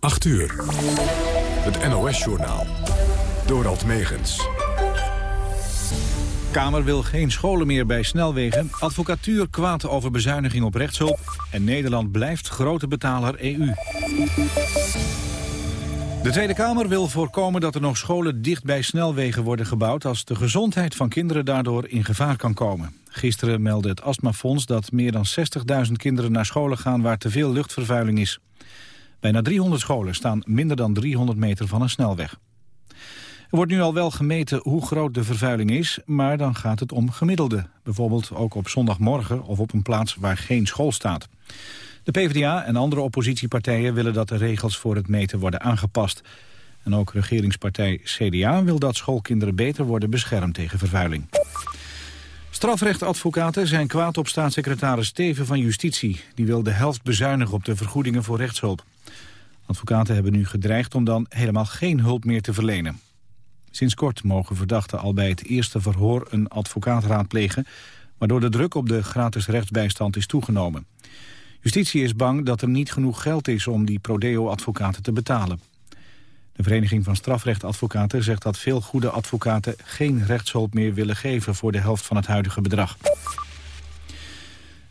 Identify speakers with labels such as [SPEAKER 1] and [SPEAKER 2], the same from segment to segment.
[SPEAKER 1] 8 uur. Het NOS-journaal. Dorald Megens.
[SPEAKER 2] Kamer wil geen scholen meer bij snelwegen. Advocatuur kwaad over bezuiniging op rechtshulp. En Nederland blijft grote betaler EU. De Tweede Kamer wil voorkomen dat er nog scholen dicht bij snelwegen worden gebouwd... als de gezondheid van kinderen daardoor in gevaar kan komen. Gisteren meldde het Astmafonds dat meer dan 60.000 kinderen naar scholen gaan... waar te veel luchtvervuiling is. Bijna 300 scholen staan minder dan 300 meter van een snelweg. Er wordt nu al wel gemeten hoe groot de vervuiling is, maar dan gaat het om gemiddelde. Bijvoorbeeld ook op zondagmorgen of op een plaats waar geen school staat. De PvdA en andere oppositiepartijen willen dat de regels voor het meten worden aangepast. En ook regeringspartij CDA wil dat schoolkinderen beter worden beschermd tegen vervuiling. Strafrechtadvocaten zijn kwaad op staatssecretaris Steven van Justitie. Die wil de helft bezuinigen op de vergoedingen voor rechtshulp. Advocaten hebben nu gedreigd om dan helemaal geen hulp meer te verlenen. Sinds kort mogen verdachten al bij het eerste verhoor een advocaat raadplegen... waardoor de druk op de gratis rechtsbijstand is toegenomen. Justitie is bang dat er niet genoeg geld is om die prodeo-advocaten te betalen. De Vereniging van Strafrechtadvocaten zegt dat veel goede advocaten geen rechtshulp meer willen geven voor de helft van het huidige bedrag.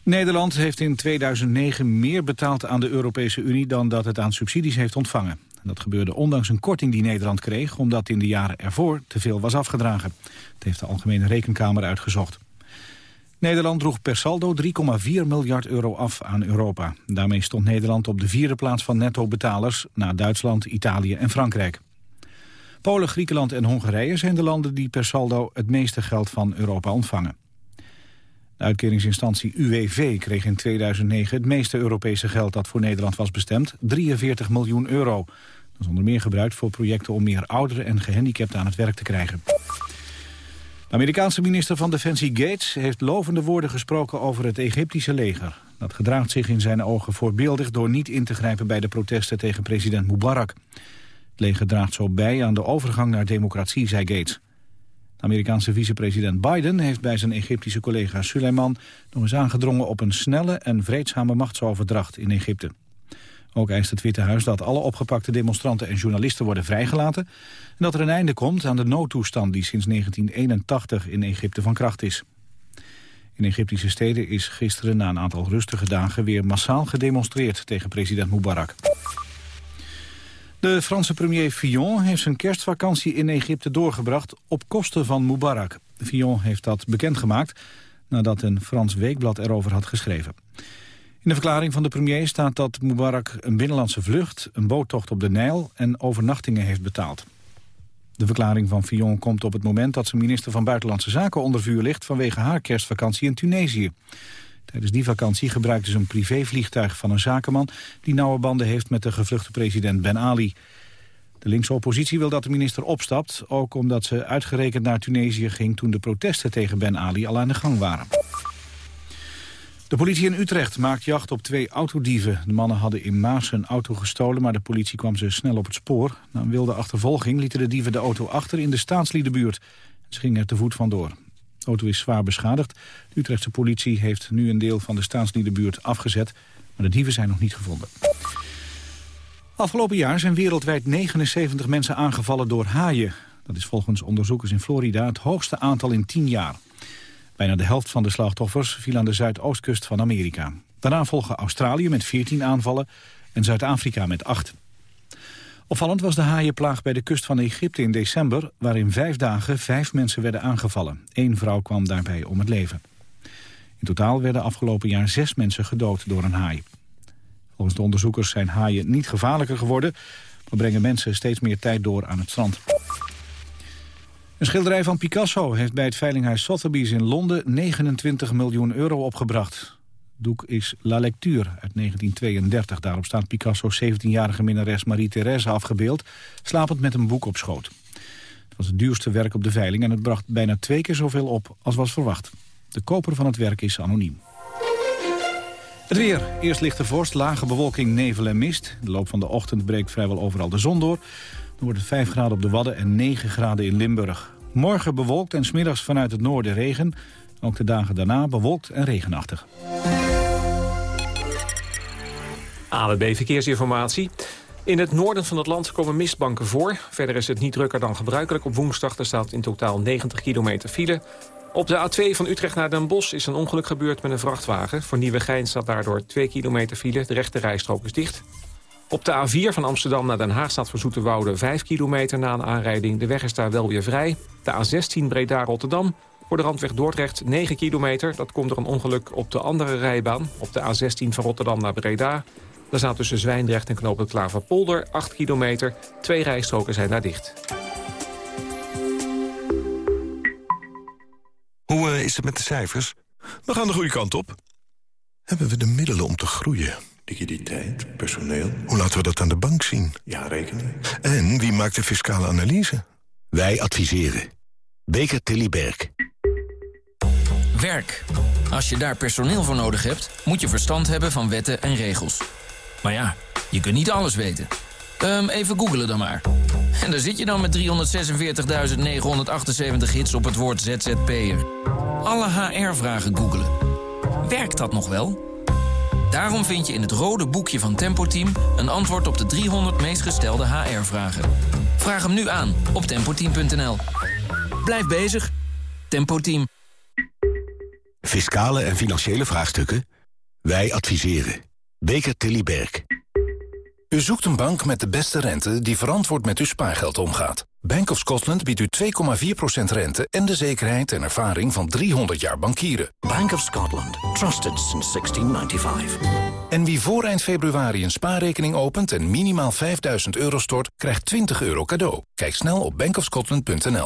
[SPEAKER 2] Nederland heeft in 2009 meer betaald aan de Europese Unie dan dat het aan subsidies heeft ontvangen. Dat gebeurde ondanks een korting die Nederland kreeg... omdat in de jaren ervoor te veel was afgedragen. Dat heeft de Algemene Rekenkamer uitgezocht. Nederland droeg per saldo 3,4 miljard euro af aan Europa. Daarmee stond Nederland op de vierde plaats van netto-betalers... na Duitsland, Italië en Frankrijk. Polen, Griekenland en Hongarije zijn de landen die per saldo... het meeste geld van Europa ontvangen. De uitkeringsinstantie UWV kreeg in 2009 het meeste Europese geld dat voor Nederland was bestemd, 43 miljoen euro. Dat is onder meer gebruikt voor projecten om meer ouderen en gehandicapten aan het werk te krijgen. De Amerikaanse minister van Defensie Gates heeft lovende woorden gesproken over het Egyptische leger. Dat gedraagt zich in zijn ogen voorbeeldig door niet in te grijpen bij de protesten tegen president Mubarak. Het leger draagt zo bij aan de overgang naar democratie, zei Gates. Amerikaanse vicepresident Biden heeft bij zijn Egyptische collega Suleiman nog eens aangedrongen op een snelle en vreedzame machtsoverdracht in Egypte. Ook eist het Witte Huis dat alle opgepakte demonstranten en journalisten worden vrijgelaten... en dat er een einde komt aan de noodtoestand die sinds 1981 in Egypte van kracht is. In Egyptische steden is gisteren na een aantal rustige dagen weer massaal gedemonstreerd tegen president Mubarak. De Franse premier Fillon heeft zijn kerstvakantie in Egypte doorgebracht op kosten van Mubarak. Fillon heeft dat bekendgemaakt nadat een Frans weekblad erover had geschreven. In de verklaring van de premier staat dat Mubarak een binnenlandse vlucht, een boottocht op de Nijl en overnachtingen heeft betaald. De verklaring van Fillon komt op het moment dat zijn minister van Buitenlandse Zaken onder vuur ligt vanwege haar kerstvakantie in Tunesië. Tijdens die vakantie gebruikte ze een privévliegtuig van een zakenman... die nauwe banden heeft met de gevluchte president Ben Ali. De linkse oppositie wil dat de minister opstapt... ook omdat ze uitgerekend naar Tunesië ging... toen de protesten tegen Ben Ali al aan de gang waren. De politie in Utrecht maakt jacht op twee autodieven. De mannen hadden in Maas een auto gestolen, maar de politie kwam ze snel op het spoor. Na een wilde achtervolging lieten de dieven de auto achter in de staatsliedenbuurt. Ze gingen er te voet vandoor. De auto is zwaar beschadigd. De Utrechtse politie heeft nu een deel van de staatsliedenbuurt afgezet. Maar de dieven zijn nog niet gevonden. Afgelopen jaar zijn wereldwijd 79 mensen aangevallen door haaien. Dat is volgens onderzoekers in Florida het hoogste aantal in 10 jaar. Bijna de helft van de slachtoffers viel aan de zuidoostkust van Amerika. Daarna volgen Australië met 14 aanvallen en Zuid-Afrika met 8. Opvallend was de haaienplaag bij de kust van Egypte in december... waarin vijf dagen vijf mensen werden aangevallen. Eén vrouw kwam daarbij om het leven. In totaal werden afgelopen jaar zes mensen gedood door een haai. Volgens de onderzoekers zijn haaien niet gevaarlijker geworden... maar brengen mensen steeds meer tijd door aan het strand. Een schilderij van Picasso heeft bij het veilinghuis Sotheby's in Londen 29 miljoen euro opgebracht doek is La Lecture uit 1932. Daarop staat Picasso's 17-jarige minnares Marie-Thérèse afgebeeld... slapend met een boek op schoot. Het was het duurste werk op de veiling en het bracht bijna twee keer zoveel op als was verwacht. De koper van het werk is anoniem. Het weer. Eerst lichte vorst, lage bewolking, nevel en mist. De loop van de ochtend breekt vrijwel overal de zon door. Dan wordt het 5 graden op de Wadden en 9 graden in Limburg. Morgen bewolkt en smiddags vanuit het noorden regen. Ook de dagen daarna bewolkt en regenachtig.
[SPEAKER 3] AWB Verkeersinformatie. In het noorden van het land komen mistbanken voor. Verder is het niet drukker dan gebruikelijk op woensdag. Er staat in totaal 90 kilometer file. Op de A2 van Utrecht naar Den Bosch is een ongeluk gebeurd met een vrachtwagen. Voor Nieuwegein staat daardoor 2 kilometer file. De rechte rijstrook is dicht. Op de A4 van Amsterdam naar Den Haag staat voor Zoeterwoude 5 kilometer na een aanrijding. De weg is daar wel weer vrij. De A16 Breda-Rotterdam. Voor de randweg Dordrecht 9 kilometer. Dat komt door een ongeluk op de andere rijbaan. Op de A16 van Rotterdam naar Breda. Daar staat tussen Zwijndrecht en Knoop Klaverpolder 8 kilometer. Twee rijstroken zijn daar dicht.
[SPEAKER 4] Hoe eh, is het met de cijfers?
[SPEAKER 5] We gaan de goede kant op.
[SPEAKER 4] Hebben we de middelen om te groeien?
[SPEAKER 5] Liquiditeit, personeel.
[SPEAKER 4] Hoe laten we dat aan de bank zien?
[SPEAKER 5] Ja, rekening.
[SPEAKER 4] En wie maakt de fiscale analyse?
[SPEAKER 6] Wij adviseren. Beker Tilly Berg.
[SPEAKER 7] Werk. Als je daar personeel voor nodig hebt, moet je verstand hebben van wetten en regels. Maar ja, je kunt niet alles weten. Um, even googelen dan maar. En daar zit je dan met 346.978 hits op het woord ZZP'er. Alle HR-vragen googelen. Werkt dat nog wel? Daarom vind je in het rode boekje van Tempo Team... een antwoord op de 300 meest gestelde HR-vragen. Vraag hem nu aan op tempoteam.nl. Blijf bezig. Tempo Team.
[SPEAKER 6] Fiscale en financiële vraagstukken? Wij adviseren. Beker Tilly Berg.
[SPEAKER 8] U zoekt een bank met de beste rente die verantwoord met uw spaargeld omgaat. Bank of Scotland biedt u 2,4% rente en de zekerheid en ervaring van 300 jaar bankieren.
[SPEAKER 9] Bank of Scotland. Trusted since 1695.
[SPEAKER 8] En wie voor eind februari een spaarrekening opent en minimaal 5000 euro stort, krijgt 20 euro cadeau. Kijk snel op bankofscotland.nl.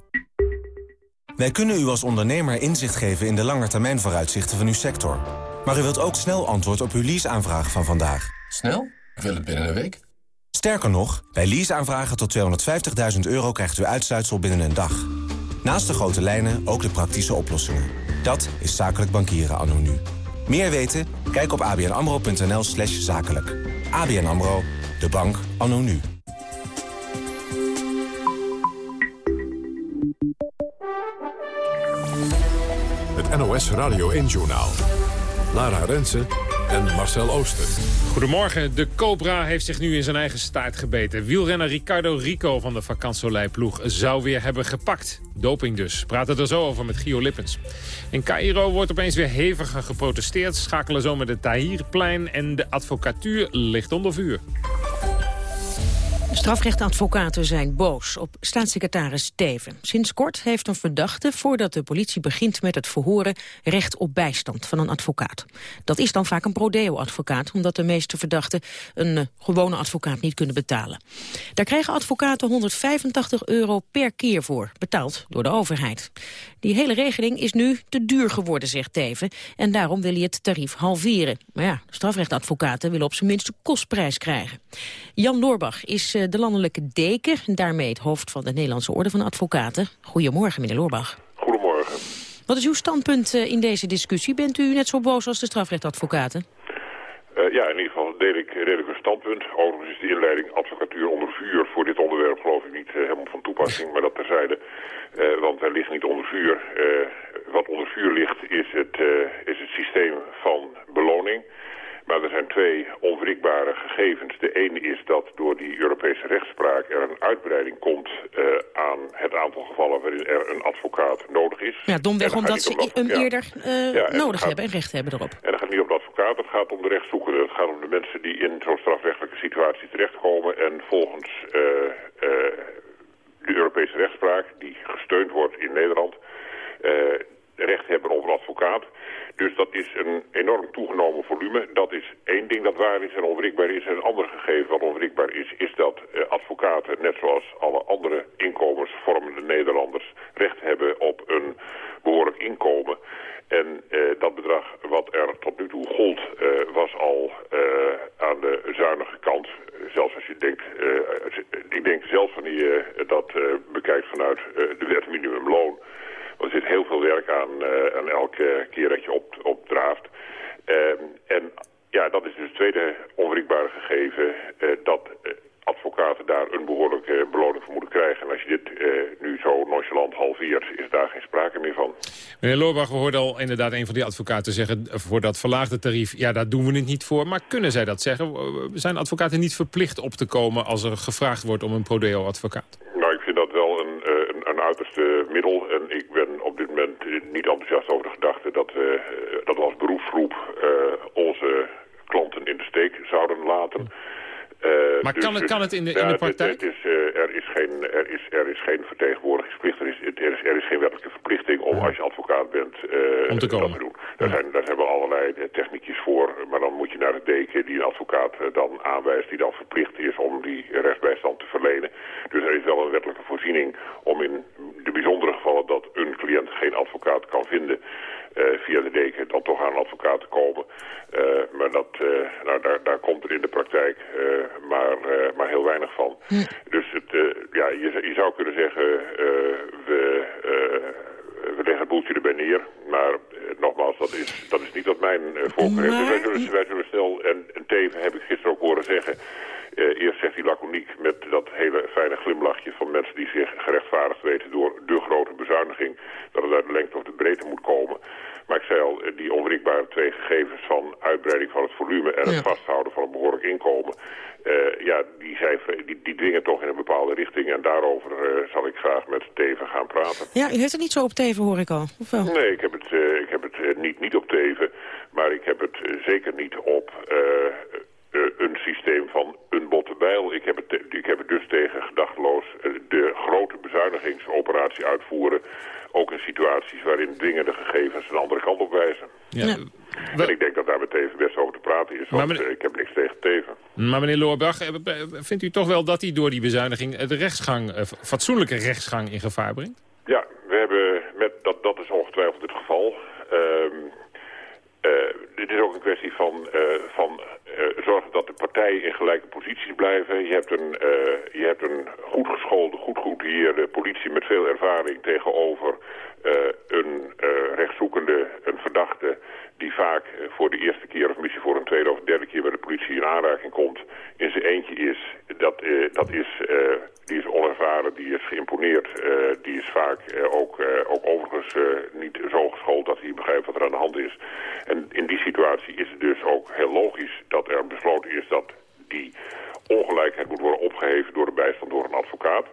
[SPEAKER 10] Wij kunnen u als ondernemer inzicht geven in de langetermijnvooruitzichten van uw sector. Maar u wilt ook snel antwoord op uw leaseaanvraag van vandaag.
[SPEAKER 11] Snel? Ik wil het binnen een week.
[SPEAKER 10] Sterker nog, bij leaseaanvragen tot 250.000 euro krijgt u uitsluitsel binnen een dag. Naast de grote lijnen ook de praktische oplossingen. Dat is zakelijk bankieren anno nu. Meer weten? Kijk op abnamro.nl slash zakelijk. ABN AMRO, de bank anno nu.
[SPEAKER 1] NOS Radio 1-journaal. Lara Rensen en Marcel Ooster.
[SPEAKER 12] Goedemorgen. De Cobra heeft zich nu in zijn eigen staart gebeten. Wielrenner Ricardo Rico van de Vacansoleil-ploeg zou weer hebben gepakt. Doping dus. Praten er zo over met Gio Lippens. In Cairo wordt opeens weer heviger geprotesteerd. Schakelen zo met het Tahrirplein en de advocatuur ligt onder vuur.
[SPEAKER 13] Strafrechtadvocaten zijn boos op staatssecretaris Steven. Sinds kort heeft een verdachte, voordat de politie begint met het verhoren, recht op bijstand van een advocaat. Dat is dan vaak een prodeo-advocaat, omdat de meeste verdachten een uh, gewone advocaat niet kunnen betalen. Daar krijgen advocaten 185 euro per keer voor, betaald door de overheid. Die hele regeling is nu te duur geworden, zegt Teven, en daarom wil hij het tarief halveren. Maar ja, strafrechtadvocaten willen op zijn minst de kostprijs krijgen. Jan Loorbach is uh, de landelijke deken... en daarmee het hoofd van de Nederlandse Orde van Advocaten. Goedemorgen, meneer Loorbach.
[SPEAKER 14] Goedemorgen.
[SPEAKER 13] Wat is uw standpunt uh, in deze discussie? Bent u net zo boos als de strafrechtadvocaten?
[SPEAKER 14] Uh, ja, in ieder geval deel ik redelijk een standpunt. Overigens is de inleiding advocatuur onder vuur voor dit onderwerp geloof ik niet uh, helemaal van toepassing, maar dat terzijde. Uh, want hij ligt niet onder vuur. wat onder vuur ligt is het, is het systeem van beloning. Maar er zijn twee onwrikbare gegevens. De ene is dat door die Europese rechtspraak er een uitbreiding komt uh, aan het aantal gevallen waarin er een advocaat nodig is.
[SPEAKER 13] Ja, domweg omdat ze hem eerder uh, ja, nodig gaat, hebben en recht hebben erop.
[SPEAKER 14] En dat gaat niet om de advocaat, het gaat om de rechtszoekenden. Het gaat om de mensen die in zo'n strafrechtelijke situatie terechtkomen en volgens uh, de Europese rechtspraak, die gesteund wordt in Nederland, recht hebben op een advocaat. Dus dat is een enorm toegenomen volume. Dat is één ding dat waar is en onwrikbaar is. En een ander gegeven wat onwrikbaar is, is dat uh, advocaten, net zoals alle andere inkomensvormende Nederlanders, recht hebben op een behoorlijk inkomen. En uh, dat bedrag wat er tot nu toe gold uh, was al aan de zuinige kant. zelfs als je denkt, uh, ik denk zelfs wanneer je dat bekijkt vanuit de wet minimumloon. Er zit heel veel werk aan, aan elke keer dat je op, opdraaft. Ehm, en ja, dat is dus het tweede onwrikbare gegeven, dat advocaten daar een behoorlijke beloning voor moeten krijgen. En als je dit nu zo nonchalant halveert, is daar geen sprake meer van.
[SPEAKER 12] Meneer Loorbach, we hoorden al inderdaad een van die advocaten zeggen... voor dat verlaagde tarief, ja, daar doen we het niet voor. Maar kunnen zij dat zeggen? Zijn advocaten niet verplicht op te komen als er gevraagd wordt om een prodeo-advocaat?
[SPEAKER 14] Nou, ik vind dat wel een, een, een uiterste middel. En ik ben op dit moment niet enthousiast over de gedachte dat we dat als beroepsgroep onze klanten in de steek zouden laten...
[SPEAKER 12] Uh, maar dus, kan, het, kan het in de, in de praktijk?
[SPEAKER 14] Het, het is, uh, er, is geen, er, is, er is geen vertegenwoordigingsplicht, er is, er is, er is geen wettelijke verplichting om als je advocaat bent uh,
[SPEAKER 12] om te komen.
[SPEAKER 14] dat te doen. Daar, ja. zijn, daar hebben we allerlei techniekjes voor, maar dan moet je naar de deken die een advocaat dan aanwijst, die dan verplicht is om die rechtsbijstand te verlenen. Dus er is wel een wettelijke voorziening om in de bijzondere gevallen dat een cliënt geen advocaat kan vinden, via de deken dan toch aan een advocaat te komen. Uh, maar dat, uh, nou, daar, daar komt er in de praktijk maar, maar heel weinig van. Hm. Dus het, ja, je, je zou kunnen zeggen, we, we leggen het boeltje erbij neer. Maar nogmaals, dat is, dat is niet wat mijn voorkeur heeft. Dus wij zullen, wij zullen snel, en, en Teven heb ik gisteren ook horen zeggen... Uh, eerst zegt hij laconiek met dat hele fijne glimlachje van mensen die zich gerechtvaardigd weten door de grote bezuiniging. Dat het uit de lengte of de breedte moet komen. Maar ik zei al, die onwrikbare twee gegevens van uitbreiding van het volume en het vasthouden van een behoorlijk inkomen. Uh, ja, die, zijn, die, die dwingen toch in een bepaalde richting. En daarover uh, zal ik graag met Teven gaan praten.
[SPEAKER 13] Ja, u heeft het niet zo op Teven, hoor ik al. Of wel?
[SPEAKER 14] Nee, ik heb het, ik heb het niet, niet op Teven. Maar ik heb het zeker niet op een systeem van een botte bijl. Ik heb, het, ik heb het dus tegen gedachteloos de grote bezuinigingsoperatie uitvoeren. Ook in situaties waarin dwingende gegevens een andere kant op wijzen. Ja. En ik denk dat daar met Teven best over te praten is, want meneer... ik heb niks tegen Teven.
[SPEAKER 12] Maar meneer Loorbach, vindt u toch wel dat hij door die bezuiniging de rechtsgang, fatsoenlijke rechtsgang in gevaar brengt?
[SPEAKER 14] Ja, we hebben met, dat, dat is ongetwijfeld het geval. Um, uh, dit is ook een kwestie van, uh, van uh, zorgen dat de partijen in gelijke posities blijven. Je hebt een, je hebt een goed geschoolde, goed geoutilleerde politie met veel ervaring tegenover een rechtszoekende, een verdachte die vaak voor de eerste keer of misschien voor een tweede of derde keer bij de politie in aanraking komt, in zijn eentje is. Dat, dat is, die is onervaren, die is geïmponeerd, die is vaak ook, ook overigens niet zo geschoold dat hij begrijpt wat er aan de hand is. En in die situatie is het dus ook heel logisch dat er besloten is dat die ongelijkheid moet worden opgeheven door de bijstand door een advocaat.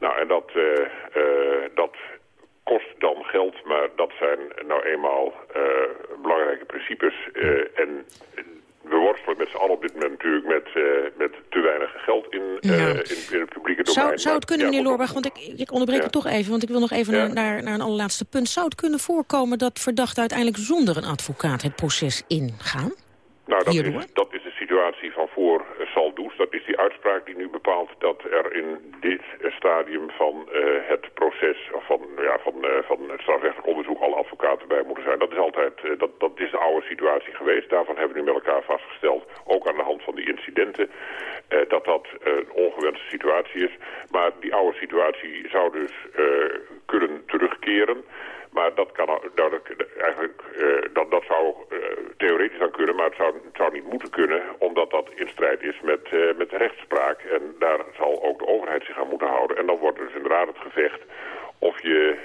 [SPEAKER 14] Nou, en dat, uh, uh, dat kost dan geld, maar dat zijn nou eenmaal uh, belangrijke principes. en we worstelen met z'n allen op dit moment natuurlijk met, uh, met te weinig geld in, uh, in, in, het publieke domein.
[SPEAKER 13] Zou, zou het kunnen, meneer Loorbach, want ik, ik onderbreek het toch even... want ik wil nog even naar, naar, naar, een allerlaatste punt. Zou het kunnen voorkomen dat verdachten uiteindelijk zonder een advocaat het proces ingaan?
[SPEAKER 14] Nou, dat is, dat is de situatie van voor Saldoes. Dat is die uitspraak die nu bepaalt dat er in dit stadium van uh, het proces... van, ja, van, uh, van het strafrechtelijk onderzoek alle advocaten bij moeten zijn. Dat is altijd, uh, dat, dat is de oude situatie geweest. Daarvan hebben we nu met elkaar vastgesteld, ook aan de hand van die incidenten... dat dat een ongewenste situatie is. Maar die oude situatie zou dus kunnen terugkeren... Maar dat kan nou, eigenlijk, uh, dat, dat zou uh, theoretisch dan kunnen, maar het zou, het zou niet moeten kunnen, omdat dat in strijd is met, uh, met de rechtspraak. En daar zal ook de overheid zich aan moeten houden. En dan wordt dus inderdaad het gevecht of je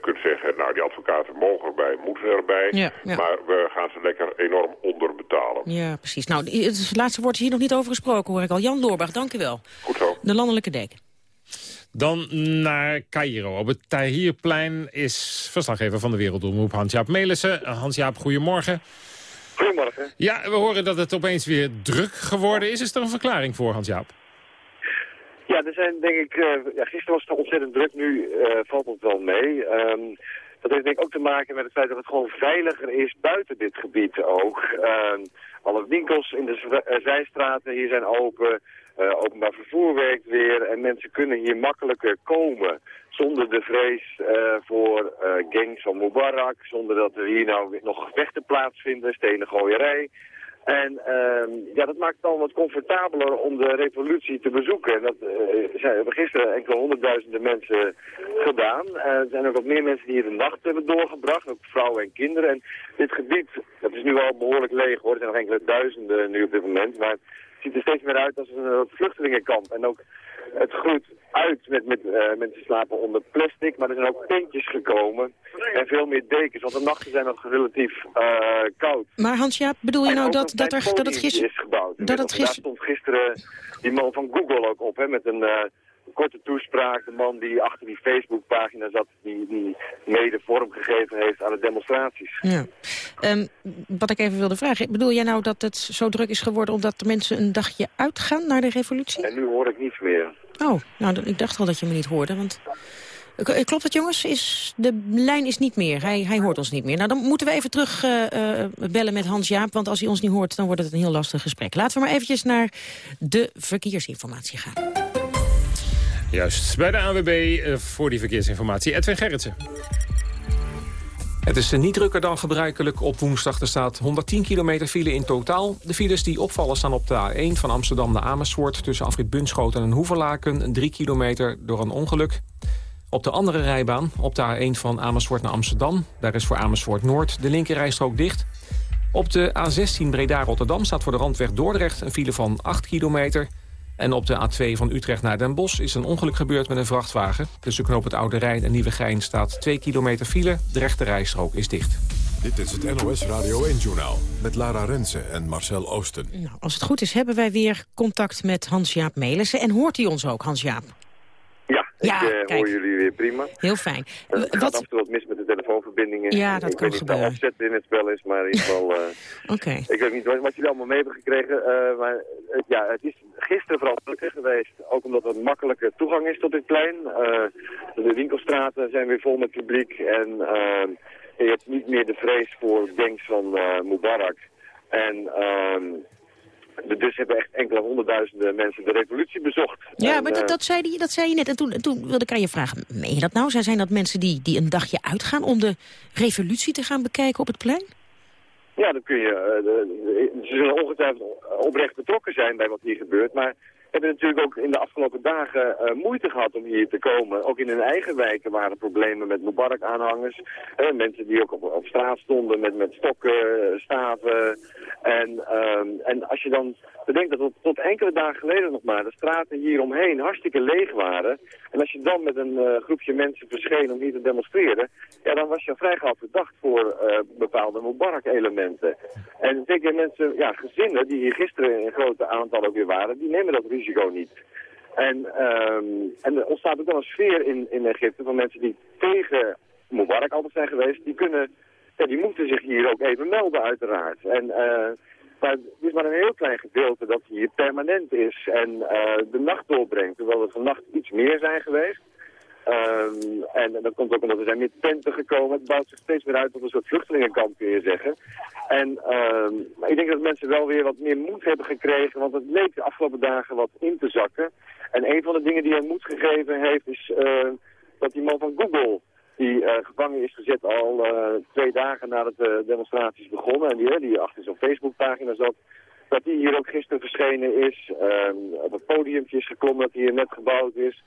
[SPEAKER 14] kunt zeggen, nou die advocaten mogen erbij, moeten erbij. Ja, ja. Maar we gaan ze lekker enorm onderbetalen.
[SPEAKER 13] Ja, precies. Nou, het laatste wordt hier nog niet over gesproken, hoor ik al. Jan Loorbach, dank u wel.
[SPEAKER 14] Goed zo.
[SPEAKER 13] De landelijke deken.
[SPEAKER 12] Dan naar Cairo. Op het Tahrirplein is verslaggever van de Wereldomroep Hans-Jaap Melissen. Hans-Jaap, goedemorgen.
[SPEAKER 15] Goedemorgen.
[SPEAKER 12] Ja, we horen dat het opeens weer druk geworden is. Is er een verklaring voor, Hans-Jaap?
[SPEAKER 15] Ja, er zijn denk ik... Uh, ja, gisteren was het ontzettend druk, nu uh, valt het wel mee. Um, dat heeft denk ik ook te maken met het feit dat het gewoon veiliger is buiten dit gebied ook. Um, alle winkels in de zijstraten hier zijn open. Uh, openbaar vervoer werkt weer en mensen kunnen hier makkelijker komen zonder de vrees uh, voor uh, gangs van Mubarak, zonder dat er hier nou nog gevechten plaatsvinden, stenen gooierij. En ehm, ja, dat maakt het dan wat comfortabeler om de revolutie te bezoeken. En dat zijn, hebben gisteren enkele honderdduizenden mensen gedaan. Er zijn ook wat meer mensen die hier de nacht hebben doorgebracht, ook vrouwen en kinderen. En dit gebied, dat is nu al behoorlijk leeg hoor, er zijn nog enkele duizenden nu op dit moment. Maar ziet er steeds meer uit als een vluchtelingenkamp. En ook het groeit uit met, met uh, mensen slapen onder plastic, maar er zijn ook tentjes gekomen en veel meer dekens, want de nachten zijn nog relatief uh, koud.
[SPEAKER 13] Maar Hans-Jaap, bedoel je nou dat, dat, er, dat het gisteren...
[SPEAKER 15] is gebouwd.
[SPEAKER 13] Dat het
[SPEAKER 15] gister... Daar stond gisteren die man van Google ook op, hè, met een... Uh, korte toespraak, de man die achter die Facebookpagina zat, die, die mede vorm gegeven heeft aan de demonstraties.
[SPEAKER 13] Ja. Um, wat ik even wilde vragen, bedoel jij nou dat het zo druk is geworden omdat de mensen een dagje uitgaan naar de revolutie?
[SPEAKER 15] En nu hoor ik niets meer.
[SPEAKER 13] Oh, nou ik dacht al dat je me niet hoorde, want... Klopt het jongens? Is, de lijn is niet meer. Hij, hij hoort ons niet meer. Nou, dan moeten we even terug uh, uh, bellen met Hans-Jaap. Want als hij ons niet hoort, dan wordt het een heel lastig gesprek. Laten we maar eventjes naar de verkeersinformatie gaan.
[SPEAKER 12] Juist, bij de AWB uh, voor die verkeersinformatie. Edwin Gerritsen.
[SPEAKER 3] Het is niet drukker dan gebruikelijk op woensdag. Er staat 110 kilometer file in totaal. De files die opvallen staan op de A1 van Amsterdam naar Amersfoort... tussen Afrit Bunschoten en Hoeverlaken, 3 kilometer door een ongeluk. Op de andere rijbaan, op de A1 van Amersfoort naar Amsterdam... daar is voor Amersfoort Noord de linkerrijstrook dicht. Op de A16 Breda-Rotterdam staat voor de randweg Dordrecht... een file van 8 kilometer... En op de A2 van Utrecht naar Den Bosch is een ongeluk gebeurd met een vrachtwagen. Tussen knoop het Oude Rijn en Nieuwegein staat 2 kilometer file. De rechte rijstrook is dicht.
[SPEAKER 1] Dit is het NOS Radio 1-journaal met Lara Rensen en Marcel Oosten.
[SPEAKER 13] Nou, als het goed is hebben wij weer contact met Hans-Jaap Melissen. En hoort hij ons ook, Hans-Jaap?
[SPEAKER 15] Ja, ik uh, hoor jullie weer prima.
[SPEAKER 13] Heel fijn.
[SPEAKER 15] Uh, het gaat af en toe wat mis met de telefoonverbindingen.
[SPEAKER 13] Ja, dat
[SPEAKER 15] ik
[SPEAKER 13] kan
[SPEAKER 15] weet
[SPEAKER 13] gebeuren.
[SPEAKER 15] niet of in het spel is, maar in ieder geval... Uh,
[SPEAKER 13] okay.
[SPEAKER 15] Ik weet niet wat jullie allemaal mee hebben gekregen. maar ja, het is gisteren vooral drukker geweest. Ook omdat er makkelijke toegang is tot dit plein. de winkelstraten zijn weer vol met publiek. En je hebt niet meer de vrees voor gangs van Mubarak. En... Dus hebben echt enkele honderdduizenden mensen de revolutie bezocht.
[SPEAKER 13] Ja,
[SPEAKER 15] en,
[SPEAKER 13] maar dat, dat, zei die, dat zei je net. En toen, toen wilde ik aan je vragen, meen je dat nou? Zijn dat mensen die, die een dagje uitgaan om de revolutie te gaan bekijken op het plein?
[SPEAKER 15] Ja, dan kun je... De, ze zullen ongetwijfeld oprecht betrokken zijn bij wat hier gebeurt. Maar hebben natuurlijk ook in de afgelopen dagen uh, moeite gehad om hier te komen. Ook in hun eigen wijken waren problemen met Mubarak-aanhangers. Uh, mensen die ook op, straat stonden met, met stokken, staven. En, uh, en als je dan bedenkt dat tot, tot, enkele dagen geleden nog maar de straten hier omheen hartstikke leeg waren. En als je dan met een groepje mensen verscheen om hier te demonstreren, ja, dan was je vrij gauw verdacht voor bepaalde Mubarak-elementen. En zeker mensen, ja, gezinnen die hier gisteren in grote aantallen ook weer waren, die nemen dat risico niet. En, um, en er ontstaat ook wel een sfeer in, in Egypte van mensen die tegen Mubarak altijd zijn geweest, die kunnen, ja, die moeten zich hier ook even melden uiteraard. En uh, maar het is maar een heel klein gedeelte dat hier permanent is en uh, de nacht doorbrengt. Terwijl er vannacht iets meer zijn geweest. Um, en dat komt ook omdat er zijn meer tenten gekomen. Het bouwt zich steeds meer uit tot een soort vluchtelingenkamp, kun je zeggen. En maar ik denk dat mensen wel weer wat meer moed hebben gekregen, want het leek de afgelopen dagen wat in te zakken. En een van de dingen die hij moed gegeven heeft, is uh, dat die man van Google die uh, gevangen is gezet al uh, twee dagen nadat de demonstraties begonnen. En die, die achter zo'n Facebookpagina zat. Dat die hier ook gisteren verschenen is. Op het podiumtje is geklommen dat hier net gebouwd is.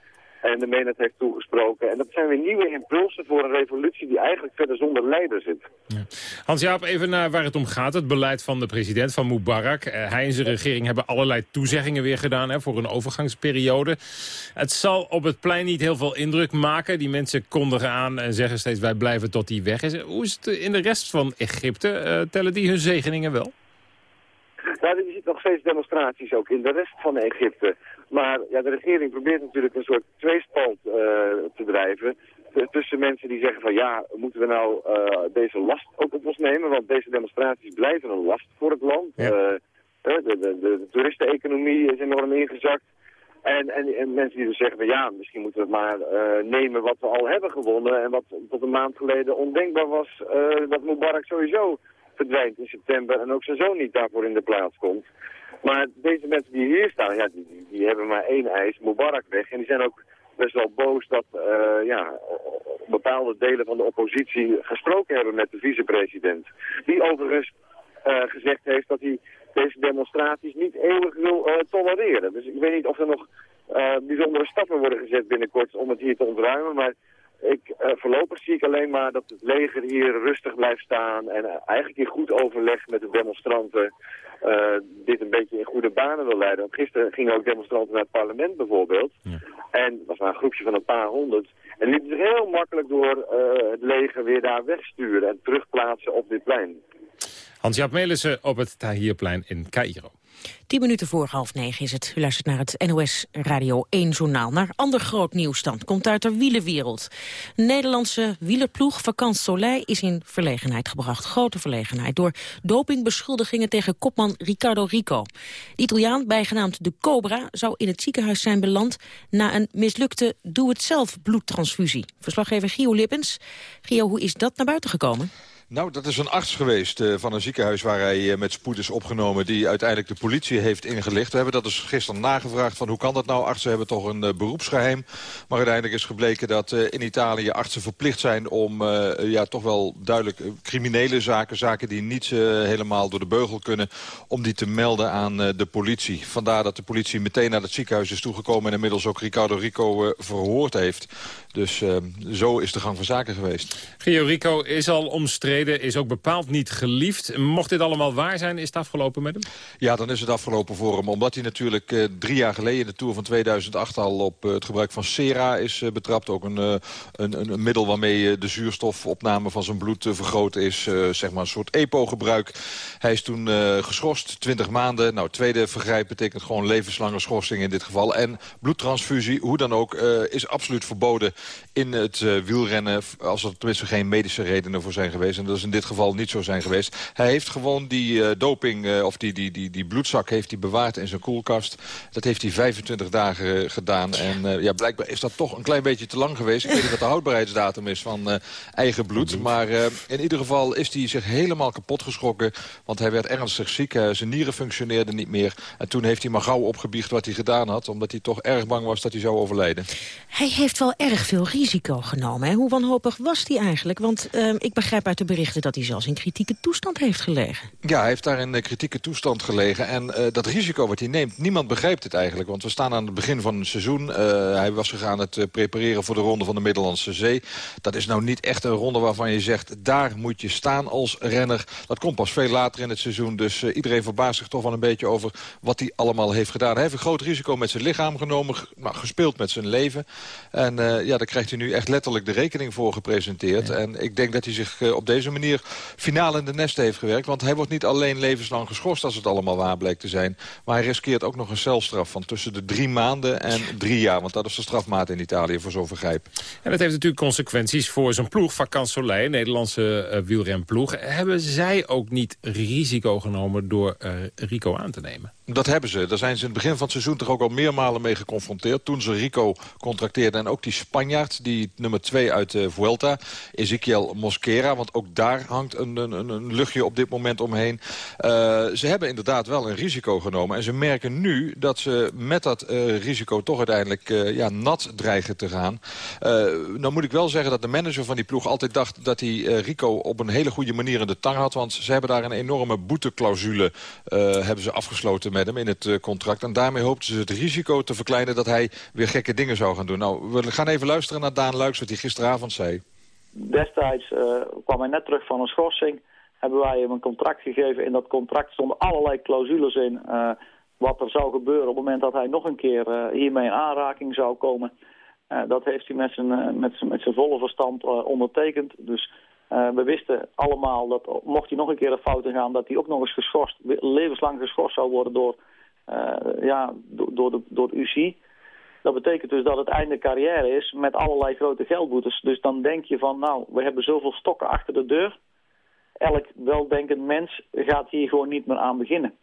[SPEAKER 15] En de menet heeft toegesproken. En dat zijn weer nieuwe impulsen voor een revolutie die eigenlijk verder zonder leider zit.
[SPEAKER 12] Ja. Hans-Jaap, even naar waar het om gaat. Het beleid van de president, van Mubarak. Uh, hij en zijn regering hebben allerlei toezeggingen weer gedaan hè, voor een overgangsperiode. Het zal op het plein niet heel veel indruk maken. Die mensen kondigen aan en zeggen steeds wij blijven tot die weg is. Hoe is het in de rest van Egypte? Uh, tellen die hun zegeningen wel?
[SPEAKER 15] Nou, je ziet nog steeds demonstraties ook in de rest van Egypte. Maar ja, de regering probeert natuurlijk een soort tweespalt uh, te drijven. Tussen mensen die zeggen van ja, moeten we nou uh, deze last ook op ons nemen? Want deze demonstraties blijven een last voor het land. Ja. Uh, de, de, de, de toeristeneconomie is enorm ingezakt. En, en, en, mensen die dus zeggen van ja, misschien moeten we het maar uh, nemen wat we al hebben gewonnen. En wat tot een maand geleden ondenkbaar was, dat Mubarak sowieso verdwijnt in september en ook zijn zoon niet daarvoor in de plaats komt. Maar deze mensen die hier staan, ja, die, hebben maar één eis, Mubarak weg. En die zijn ook best wel boos dat uh, ja, bepaalde delen van de oppositie gesproken hebben met de vicepresident. Die overigens uh, gezegd heeft dat hij deze demonstraties niet eeuwig wil tolereren. Dus ik weet niet of er nog bijzondere stappen worden gezet binnenkort om het hier te ontruimen. Maar ik, voorlopig zie ik alleen maar dat het leger hier rustig blijft staan en eigenlijk in goed overleg met de demonstranten dit een beetje in goede banen wil leiden. Want gisteren gingen ook demonstranten naar het parlement bijvoorbeeld. Ja. En dat was maar een groepje van een paar honderd. En lieten zich heel makkelijk door het leger weer daar wegsturen en terugplaatsen op dit plein.
[SPEAKER 12] Hans-Jaap Melissen op het Tahirplein in Cairo.
[SPEAKER 13] Tien minuten voor half negen is het. U luistert naar het NOS Radio 1 journaal. Naar ander groot nieuwsstand komt uit de wielenwereld. Nederlandse wielerploeg Vakant Soleil is in verlegenheid gebracht. Grote verlegenheid door dopingbeschuldigingen tegen kopman Ricardo Rico. De Italiaan, bijgenaamd de Cobra, zou in het ziekenhuis zijn beland... na een mislukte doe-het-zelf bloedtransfusie. Verslaggever Gio Lippens. Gio, hoe is dat naar buiten gekomen?
[SPEAKER 16] Nou, dat is een arts geweest uh, van een ziekenhuis waar hij uh, met spoed is opgenomen... die uiteindelijk de politie heeft ingelicht. We hebben dat dus gisteren nagevraagd van hoe kan dat nou? Artsen hebben toch een uh, beroepsgeheim. Maar uiteindelijk is gebleken dat in Italië artsen verplicht zijn... om ja, toch wel duidelijk criminele zaken, zaken die niet helemaal door de beugel kunnen... om die te melden aan de politie. Vandaar dat de politie meteen naar het ziekenhuis is toegekomen... en inmiddels ook Ricardo Rico verhoord heeft. Dus zo is de gang van zaken geweest.
[SPEAKER 12] Gio Rico is al omstreden is ook bepaald niet geliefd. Mocht dit allemaal waar zijn, is het afgelopen met hem?
[SPEAKER 16] Ja, dan is het afgelopen voor hem. Omdat hij natuurlijk eh, drie jaar geleden in de Tour van 2008 al op eh, het gebruik van Sera is eh, betrapt. Ook een, een, een, middel waarmee de zuurstofopname van zijn bloed vergroot is. zeg maar een soort EPO-gebruik. Hij is toen geschorst, 20 maanden. Nou, tweede vergrijp betekent gewoon levenslange schorsing in dit geval. En bloedtransfusie, hoe dan ook, is absoluut verboden in het wielrennen. Als er tenminste geen medische redenen voor zijn geweest dat is in dit geval niet zo zijn geweest. Hij heeft gewoon die uh, doping, uh, of die, die, die, die bloedzak heeft hij bewaard in zijn koelkast. Dat heeft hij 25 dagen uh, gedaan. En ja, blijkbaar is dat toch een klein beetje te lang geweest. Ik weet niet wat de houdbaarheidsdatum is van eigen bloed. Maar in ieder geval is hij zich helemaal kapot geschrokken. Want hij werd ernstig ziek. zijn nieren functioneerden niet meer. En toen heeft hij maar gauw opgebiecht wat hij gedaan had. Omdat hij toch erg bang was dat hij zou overlijden.
[SPEAKER 13] Hij heeft wel erg veel risico genomen. Hè? Hoe wanhopig was hij eigenlijk? Want ik begrijp uit de berichten dat hij zelfs in kritieke toestand heeft gelegen.
[SPEAKER 16] Ja, hij heeft daar in kritieke toestand gelegen. En uh, dat risico wat hij neemt, niemand begrijpt het eigenlijk. Want we staan aan het begin van het seizoen. Uh, hij was gegaan het prepareren voor de ronde van de Middellandse Zee. Dat is nou niet echt een ronde waarvan je zegt... daar moet je staan als renner. Dat komt pas veel later in het seizoen. Dus iedereen verbaast zich toch wel een beetje over wat hij allemaal heeft gedaan. Hij heeft een groot risico met zijn lichaam genomen. Maar gespeeld met zijn leven. En ja, daar krijgt hij nu echt letterlijk de rekening voor gepresenteerd. En ik denk dat hij zich op deze manier finaal in de nest heeft gewerkt. Want hij wordt niet alleen levenslang geschorst als het allemaal waar bleek te zijn. Maar hij riskeert ook nog een celstraf van tussen de drie maanden en drie jaar. Want dat is de strafmaat in Italië voor zo'n vergrijp.
[SPEAKER 12] En dat heeft natuurlijk consequenties voor zijn ploeg. Vakant Soleil, Nederlandse uh, wielrenploeg. Hebben zij ook niet risico genomen door uh, Rico aan te nemen?
[SPEAKER 16] Dat hebben ze. Daar zijn ze in het begin van het seizoen toch ook al meermalen mee geconfronteerd. Toen ze Rico contracteerden en ook die Spanjaard, die nummer twee uit de Vuelta, Ezequiel Mosquera. Want ook daar hangt een, een, een luchtje op dit moment omheen. Uh, ze hebben inderdaad wel een risico genomen. En ze merken nu dat ze met dat uh, risico toch uiteindelijk ja, nat dreigen te gaan. nou moet ik wel zeggen dat de manager van die ploeg altijd dacht dat hij Rico op een hele goede manier in de tang had. Want ze hebben daar een enorme boeteclausule hebben ze afgesloten met hem in het contract. En daarmee hoopten ze het risico te verkleinen dat hij weer gekke dingen zou gaan doen. Nou, we gaan even luisteren naar Daan Luiks wat hij gisteravond zei.
[SPEAKER 17] Destijds uh, kwam hij net terug van een schorsing. Hebben wij hem een contract gegeven. In dat contract stonden allerlei clausules in. Uh, wat er zou gebeuren op het moment dat hij nog een keer hiermee in aanraking zou komen. dat heeft hij met zijn, met zijn, met zijn volle verstand ondertekend. Dus we wisten allemaal dat mocht hij nog een keer een fout gaan... dat hij ook nog eens geschorst, levenslang geschorst zou worden door, ja, door, de, door UCI. Dat betekent dus dat het einde carrière is met allerlei grote geldboetes. Dus dan denk je van, nou, we hebben zoveel stokken achter de deur. Elk weldenkend mens gaat hier gewoon niet meer aan beginnen.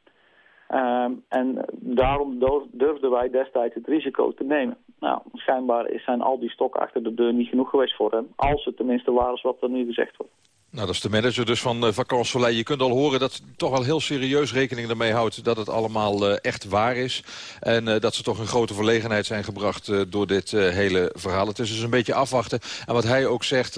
[SPEAKER 17] Um, en daarom durfden wij destijds het risico te nemen. Nou, schijnbaar zijn al die stokken achter de deur niet genoeg geweest voor hem. Als het tenminste waar is wat er nu gezegd wordt.
[SPEAKER 16] Nou, dat is de manager dus van uh, Vacances Soleil. Je kunt al horen dat toch wel heel serieus rekening ermee houdt... dat het allemaal uh, echt waar is. En uh, dat ze toch in grote verlegenheid zijn gebracht door dit hele verhaal. Het is dus een beetje afwachten. En wat hij ook zegt,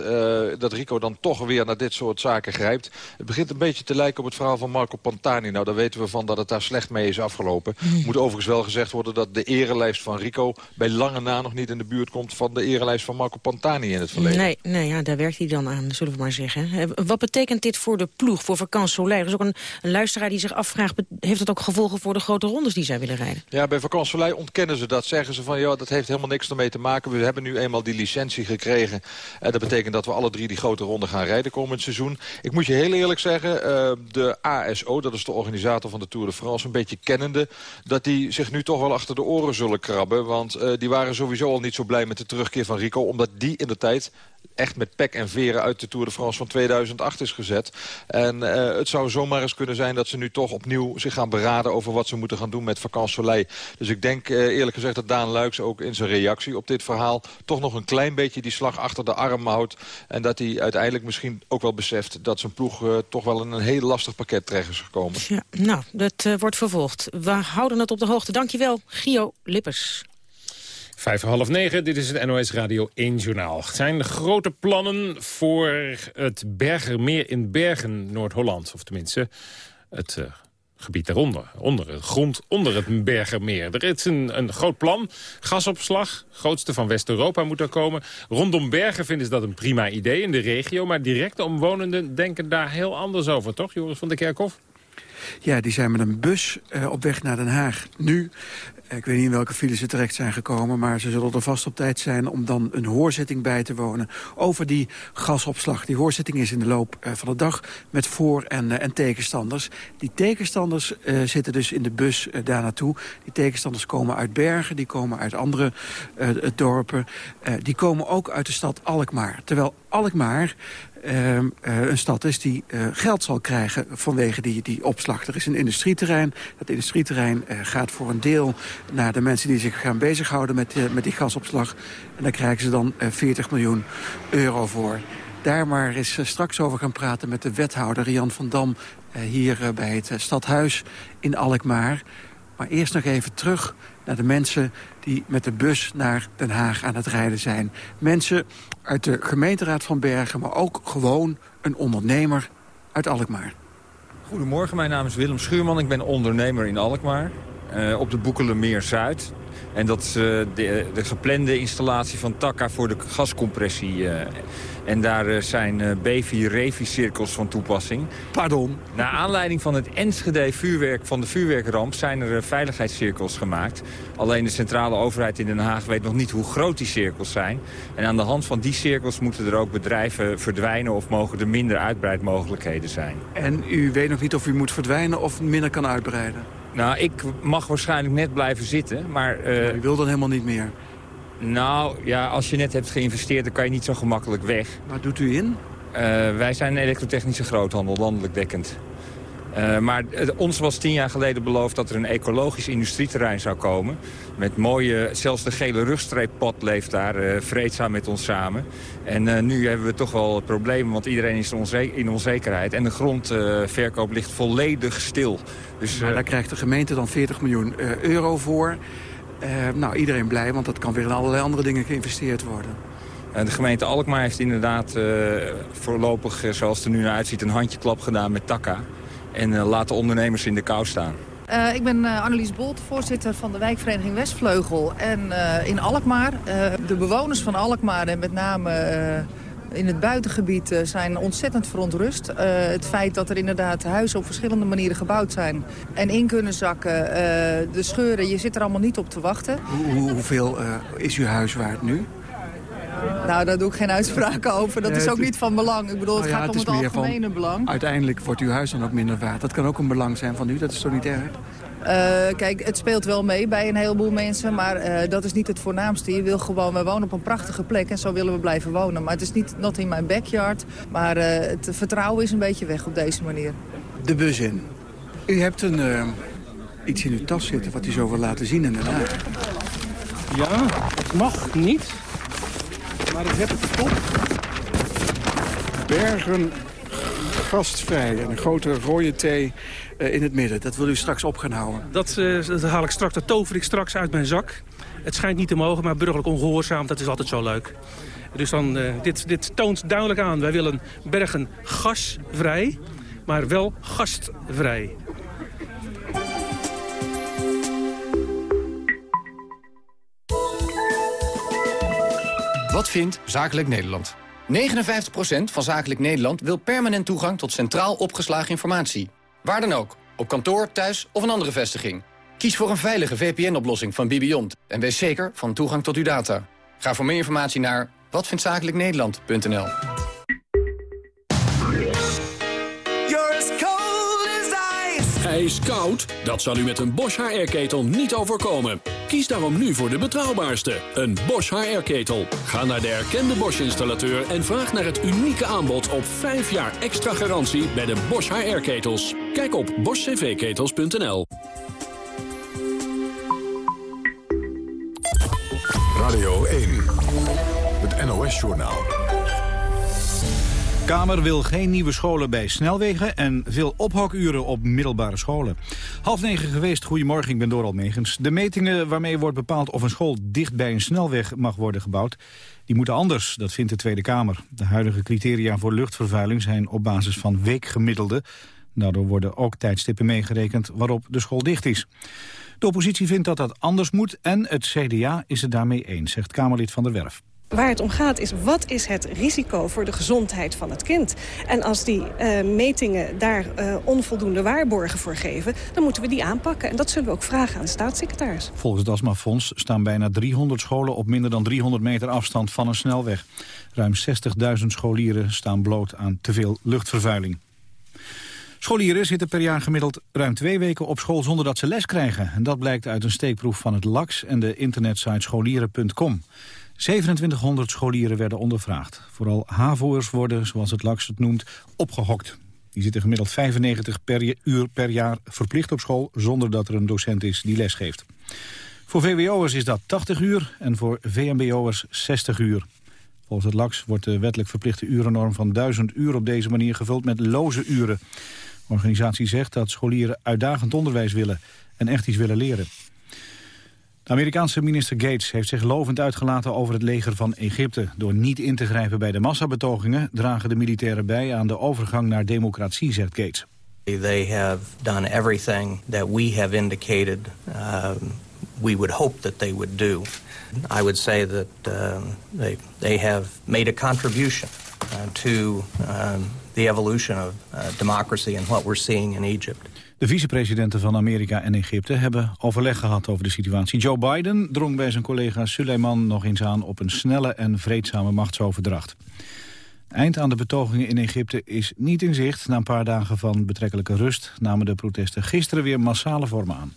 [SPEAKER 16] dat Rico dan toch weer naar dit soort zaken grijpt. Het begint een beetje te lijken op het verhaal van Marco Pantani. Nou, daar weten we van dat het daar slecht mee is afgelopen. Mm. Moet overigens wel gezegd worden dat de erelijst van Rico... bij lange na nog niet in de buurt komt van de erelijst van Marco Pantani in het verleden.
[SPEAKER 13] Nee, nee ja, daar werkt hij dan aan, zullen we maar zeggen. Wat betekent dit voor de ploeg, voor Vakant Soleil? Er is ook een, luisteraar die zich afvraagt... heeft het ook gevolgen voor de grote rondes die zij willen rijden?
[SPEAKER 16] Ja, bij Vakant Soleil ontkennen ze dat. Zeggen ze van, ja, dat heeft helemaal niks ermee te maken. We hebben nu eenmaal die licentie gekregen. En dat betekent dat we alle drie die grote ronde gaan rijden komend seizoen. Ik moet je heel eerlijk zeggen, uh, de ASO, dat is de organisator van de Tour de France... een beetje kennende, dat die zich nu toch wel achter de oren zullen krabben. Want die waren sowieso al niet zo blij met de terugkeer van Rico... omdat die in de tijd echt met pek en veren uit de Tour de France van 2008 is gezet. En uh, het zou zomaar eens kunnen zijn dat ze nu toch opnieuw zich gaan beraden... over wat ze moeten gaan doen met Vacances Soleil. Dus ik denk uh, eerlijk gezegd dat Daan Luiks ook in zijn reactie op dit verhaal... toch nog een klein beetje die slag achter de arm houdt. En dat hij uiteindelijk misschien ook wel beseft... dat zijn ploeg uh, toch wel in een heel lastig pakket terecht is gekomen.
[SPEAKER 13] Ja, nou, dat wordt vervolgd. We houden het op de hoogte. Dankjewel, Gio Lippers.
[SPEAKER 12] Vijf voor half negen, dit is het NOS Radio 1 Journaal. Het zijn grote plannen voor het Bergermeer in Bergen, Noord-Holland. Of tenminste, het uh, gebied daaronder, onder, de grond onder het Bergermeer. Er is een, een groot plan, gasopslag, grootste van West-Europa moet er komen. Rondom Bergen vinden ze dat een prima idee in de regio... maar directe omwonenden denken daar heel anders over, toch, Joris van der Kerkhof?
[SPEAKER 18] Ja, die zijn met een bus uh, op weg naar Den Haag. Nu ik weet niet in welke files ze terecht zijn gekomen... maar ze zullen er vast op tijd zijn om dan een hoorzitting bij te wonen... over die gasopslag. Die hoorzitting is in de loop uh, van de dag met voor- en, uh, en tegenstanders. Die tegenstanders uh, zitten dus in de bus daar naartoe. Die tegenstanders komen uit Bergen, die komen uit andere dorpen. die komen ook uit de stad Alkmaar. Terwijl Alkmaar uh, een stad is die geld zal krijgen vanwege die, die opslag. Er is een industrieterrein. Dat industrieterrein gaat voor een deel naar de mensen die zich gaan bezighouden met, met die gasopslag. En daar krijgen ze dan 40 miljoen euro voor. Daar maar eens straks over gaan praten met de wethouder Jan van Dam... hier bij het stadhuis in Alkmaar. Maar eerst nog even terug naar de mensen die met de bus naar Den Haag aan het rijden zijn. Mensen uit de gemeenteraad van Bergen, maar ook gewoon een ondernemer uit Alkmaar.
[SPEAKER 19] Goedemorgen, mijn naam is Willem Schuurman. Ik ben ondernemer in Alkmaar, uh, op de Boekelenmeer Zuid. En dat is uh, de, de, geplande installatie van Takka voor de gascompressie. Uh, en daar zijn BV-Revi-cirkels van toepassing.
[SPEAKER 18] Pardon?
[SPEAKER 19] Naar aanleiding van het Enschede vuurwerk van de vuurwerkramp zijn er veiligheidscirkels gemaakt. Alleen de centrale overheid in Den Haag weet nog niet hoe groot die cirkels zijn. En aan de hand van die cirkels moeten er ook bedrijven verdwijnen... of mogen er minder uitbreidmogelijkheden zijn.
[SPEAKER 18] En u weet nog niet of u moet verdwijnen of minder kan uitbreiden?
[SPEAKER 19] Nou, ik mag waarschijnlijk net blijven zitten, maar... Uh...
[SPEAKER 18] U wil dan helemaal niet meer?
[SPEAKER 19] Nou, ja, als je net hebt geïnvesteerd, dan kan je niet zo gemakkelijk weg.
[SPEAKER 18] Waar doet u in?
[SPEAKER 19] Uh, wij zijn een elektrotechnische groothandel, landelijk dekkend. Uh, maar het, ons was tien jaar geleden beloofd dat er een ecologisch industrieterrein zou komen. Met mooie, zelfs de gele rugstreeppad leeft daar uh, vreedzaam met ons samen. En uh, nu hebben we toch wel problemen, want iedereen is onze in onzekerheid. En de grondverkoop ligt volledig stil.
[SPEAKER 18] Dus, maar daar krijgt de gemeente dan 40 miljoen euro voor. nou, iedereen blij, want dat kan weer in allerlei andere dingen geïnvesteerd worden.
[SPEAKER 19] De gemeente Alkmaar heeft inderdaad voorlopig, zoals het er nu naar uitziet, een handjeklap gedaan met Takka. En uh, laat de ondernemers in de kou staan.
[SPEAKER 20] Uh, ik ben uh, Annelies Bolt, voorzitter van de wijkvereniging Westvleugel en uh, in Alkmaar. de bewoners van Alkmaar en met name in het buitengebied zijn ontzettend verontrust. het feit dat er inderdaad huizen op verschillende manieren gebouwd zijn en in kunnen zakken. de scheuren, je zit er allemaal niet op te wachten.
[SPEAKER 18] Hoe, hoeveel is uw huis waard nu?
[SPEAKER 20] Nou, daar doe ik geen uitspraken over. Dat is ook niet van belang. Ik bedoel, het nou ja, gaat om het, het algemene van, belang.
[SPEAKER 18] Uiteindelijk wordt uw huis dan ook minder waard. Dat kan ook een belang zijn van u. Dat is toch niet erg?
[SPEAKER 20] Uh, kijk, het speelt wel mee bij een heleboel mensen, maar uh, dat is niet het voornaamste. Je wil gewoon, we wonen op een prachtige plek en zo willen we blijven wonen. Maar het is niet not in mijn backyard, maar uh, het vertrouwen is een beetje weg op deze manier.
[SPEAKER 18] De bus in. U hebt een, iets in uw tas zitten wat u zo wil laten zien inderdaad.
[SPEAKER 21] Ja, het mag niet maar ik heb het op. Bergen
[SPEAKER 18] gastvrij. En een grote rode thee uh, in het midden. Dat wil u straks op gaan houden.
[SPEAKER 22] Dat, uh, dat haal ik straks, dat tover ik straks uit mijn zak. Het schijnt niet te mogen, maar burgerlijk ongehoorzaam, dat is altijd zo leuk. Dus dan, uh, dit, dit toont duidelijk aan, wij willen Bergen gasvrij, maar wel gastvrij.
[SPEAKER 23] Wat vindt Zakelijk Nederland? 59% van Zakelijk Nederland wil permanent toegang tot centraal opgeslagen informatie. Waar dan ook, op kantoor, thuis of een andere vestiging. Kies voor een veilige VPN-oplossing van Bibiont en wees zeker van toegang tot uw data. Ga voor meer informatie naar watvindtzakelijknederland.nl.
[SPEAKER 24] Hij is koud? Dat zal u met een Bosch HR-ketel niet overkomen. Kies daarom nu voor de betrouwbaarste, een Bosch HR-ketel. Ga naar de erkende Bosch-installateur en vraag naar het unieke aanbod op 5 jaar extra garantie bij de Bosch HR-ketels. Kijk op boschcvketels.nl.
[SPEAKER 1] Radio 1, het NOS-journaal.
[SPEAKER 2] Kamer wil geen nieuwe scholen bij snelwegen en veel ophokuren op middelbare scholen. Half negen geweest, goedemorgen, ik ben Doral Megens. De metingen waarmee wordt bepaald of een school dicht bij een snelweg mag worden gebouwd, die moeten anders, dat vindt de Tweede Kamer. De huidige criteria voor luchtvervuiling zijn op basis van weekgemiddelde. Daardoor worden ook tijdstippen meegerekend waarop de school dicht is. De oppositie vindt dat dat anders moet en het CDA is het daarmee eens, zegt Kamerlid Van der Werf.
[SPEAKER 25] Waar het om gaat is, wat is het risico voor de gezondheid van het kind? En als die uh, metingen daar uh, onvoldoende waarborgen voor geven... dan moeten we die aanpakken. En dat zullen we ook vragen aan de staatssecretaris.
[SPEAKER 2] Volgens het Asma-fonds staan bijna 300 scholen... op minder dan 300 meter afstand van een snelweg. Ruim 60.000 scholieren staan bloot aan te veel luchtvervuiling. Scholieren zitten per jaar gemiddeld ruim twee weken op school zonder dat ze les krijgen. En dat blijkt uit een steekproef van het LAX en de internetsite scholieren.com. 2700 scholieren werden ondervraagd. Vooral HAVO'ers worden, zoals het LAX het noemt, opgehokt. Die zitten gemiddeld 95 per uur per jaar verplicht op school... zonder dat er een docent is die les geeft. Voor VWO'ers is dat 80 uur en voor VMBO'ers 60 uur. Volgens het LAX wordt de wettelijk verplichte urennorm van 1000 uur... op deze manier gevuld met loze uren. De organisatie zegt dat scholieren uitdagend onderwijs willen... en echt iets willen leren. De Amerikaanse minister Gates heeft zich lovend uitgelaten over het leger van Egypte. Door niet in te grijpen bij de massabetogingen dragen de militairen bij aan de overgang naar democratie, zegt Gates.
[SPEAKER 26] They have done everything that we have indicated um, we would hope that they would do. I would say that um, they, they have made a contribution uh, to um, the evolution of uh, democracy and what we're seeing in Egypt.
[SPEAKER 2] De vicepresidenten van Amerika en Egypte hebben overleg gehad over de situatie. Joe Biden drong bij zijn collega Suleiman nog eens aan op een snelle en vreedzame machtsoverdracht. Eind aan de betogingen in Egypte is niet in zicht. Na een paar dagen van betrekkelijke rust namen de protesten gisteren weer massale vormen aan.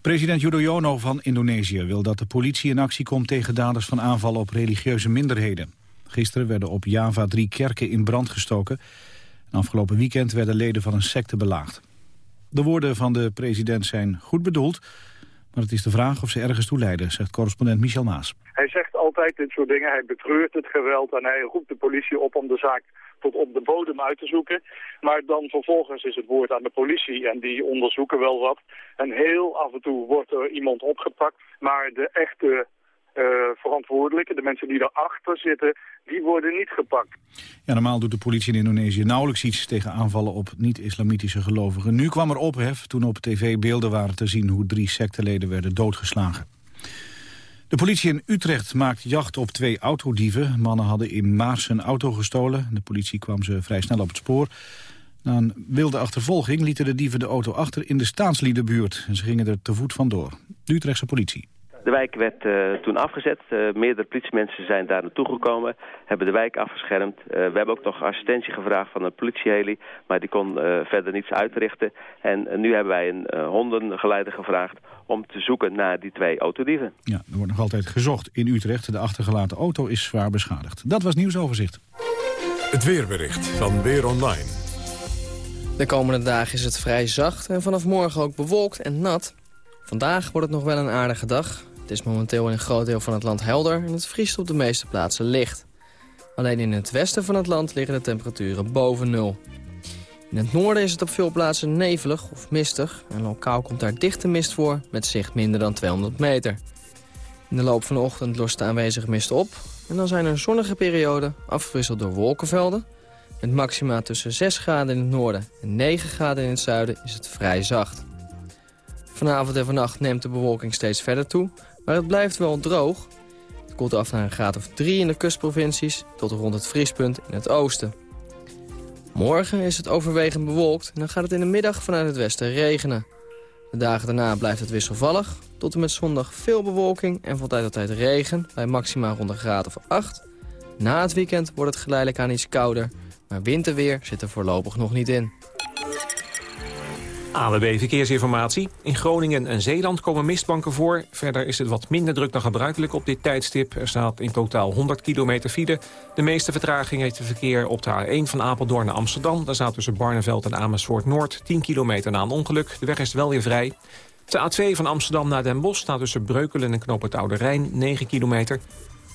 [SPEAKER 2] President Yudhoyono van Indonesië wil dat de politie in actie komt tegen daders van aanvallen op religieuze minderheden. Gisteren werden op Java drie kerken in brand gestoken. En afgelopen weekend werden leden van een secte belaagd. De woorden van de president zijn goed bedoeld... maar het is de vraag of ze ergens toe leiden, zegt correspondent Michel Maas.
[SPEAKER 27] Hij zegt altijd dit soort dingen, hij betreurt het geweld... en hij roept de politie op om de zaak tot op de bodem uit te zoeken. Maar dan vervolgens is het woord aan de politie en die onderzoeken wel wat. En heel af en toe wordt er iemand opgepakt. Maar de echte verantwoordelijken, de mensen die erachter zitten, die worden niet gepakt.
[SPEAKER 2] Ja, normaal doet de politie in Indonesië nauwelijks iets tegen aanvallen op niet-islamitische gelovigen. Nu kwam er ophef toen op tv beelden waren te zien hoe drie secteleden werden doodgeslagen. De politie in Utrecht maakt jacht op twee autodieven. Mannen hadden in Maars een auto gestolen. De politie kwam ze vrij snel op het spoor. Na een wilde achtervolging lieten de dieven de auto achter in de staatsliedenbuurt. En ze gingen er te voet vandoor. De Utrechtse politie.
[SPEAKER 28] De wijk werd uh, toen afgezet. Uh, meerdere politiemensen zijn daar naartoe gekomen. Hebben de wijk afgeschermd. Uh, we hebben ook nog assistentie gevraagd van een politieheli. Maar die kon verder niets uitrichten. En nu hebben wij een hondengeleider gevraagd om te zoeken naar die twee autodieven.
[SPEAKER 2] Ja, er wordt nog altijd gezocht in Utrecht. De achtergelaten auto is zwaar beschadigd. Dat was nieuwsoverzicht.
[SPEAKER 1] Het weerbericht van Weer Online.
[SPEAKER 29] De komende dagen is het vrij zacht en vanaf morgen ook bewolkt en nat. Vandaag wordt het nog wel een aardige dag. Het is momenteel in een groot deel van het land helder en het vriest op de meeste plaatsen licht. Alleen in het westen van het land liggen de temperaturen boven nul. In het noorden is het op veel plaatsen nevelig of mistig... en lokaal komt daar dichte mist voor met zicht minder dan 200 meter. In de loop van de ochtend lost de aanwezige mist op... en dan zijn er zonnige perioden afgewisseld door wolkenvelden... met maxima tussen 6 graden in het noorden en 9 graden in het zuiden is het vrij zacht. Vanavond en vannacht neemt de bewolking steeds verder toe, maar het blijft wel droog. Het koelt af naar een graad of 3 in de kustprovincies tot rond het vriespunt in het oosten. Morgen is het overwegend bewolkt en dan gaat het in de middag vanuit het westen regenen. De dagen daarna blijft het wisselvallig. Tot en met zondag veel bewolking en van tijd tot tijd regen bij maxima rond een graad of 8. Na het weekend wordt het geleidelijk aan iets kouder, maar winterweer zit er voorlopig nog niet in.
[SPEAKER 3] ANWB Verkeersinformatie. In Groningen en Zeeland komen mistbanken voor. Verder is het wat minder druk dan gebruikelijk op dit tijdstip. Er staat in totaal 100 kilometer file. De meeste vertraging heeft het verkeer op de A1 van Apeldoorn naar Amsterdam. Daar staat tussen Barneveld en Amersfoort Noord 10 kilometer na een ongeluk. De weg is wel weer vrij. De A2 van Amsterdam naar Den Bosch staat tussen Breukelen en Knoop het Oude Rijn 9 kilometer.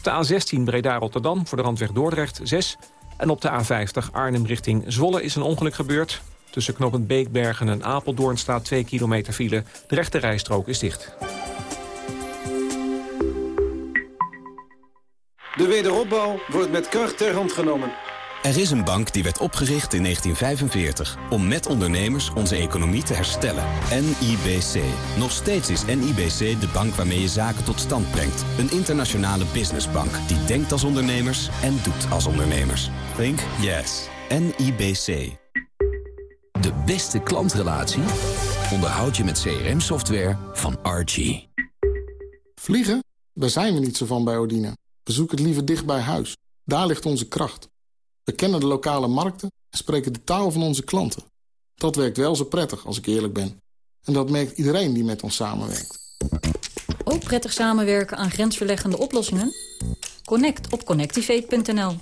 [SPEAKER 3] De A16 Breda-Rotterdam voor de randweg Dordrecht 6. En op de A50 Arnhem richting Zwolle is een ongeluk gebeurd. Tussen knooppunt Beekbergen en Apeldoorn staat 2 kilometer file. De rechte rijstrook is dicht.
[SPEAKER 30] De wederopbouw wordt met kracht ter hand genomen.
[SPEAKER 31] Er is een bank die werd opgericht in 1945 om met ondernemers onze economie te herstellen. NIBC. Nog steeds is NIBC de bank waarmee je zaken tot stand brengt. Een internationale businessbank die denkt als ondernemers en doet als ondernemers. Think yes. NIBC.
[SPEAKER 23] De beste klantrelatie onderhoud je met CRM-software van Archie.
[SPEAKER 32] Vliegen? Daar zijn we niet zo van bij Odina. We zoeken het liever dicht bij huis. Daar ligt onze kracht. We kennen de lokale markten en spreken de taal van onze klanten. Dat werkt wel zo prettig, als ik eerlijk ben. En dat merkt iedereen die met ons samenwerkt.
[SPEAKER 33] Ook prettig samenwerken aan grensverleggende oplossingen? Connect op connectivate.nl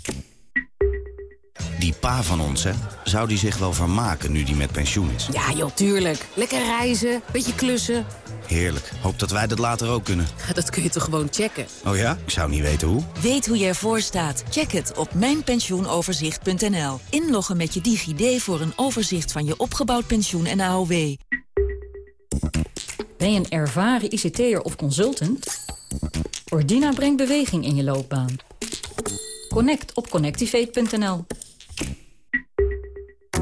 [SPEAKER 34] die pa van ons, hè? Zou die zich wel vermaken nu die met pensioen is?
[SPEAKER 35] Ja, joh, tuurlijk. Lekker reizen, beetje klussen.
[SPEAKER 34] Heerlijk. Hoop dat wij dat later ook kunnen.
[SPEAKER 35] Dat kun je toch gewoon checken?
[SPEAKER 34] Oh ja? Ik zou niet weten hoe.
[SPEAKER 35] Weet hoe je ervoor staat? Check het op mijnpensioenoverzicht.nl. Inloggen met je DigiD voor een overzicht van je opgebouwd pensioen en AOW.
[SPEAKER 33] Ben je een ervaren ICT'er of consultant? Ordina brengt beweging in je loopbaan. Connect op connectivate.nl.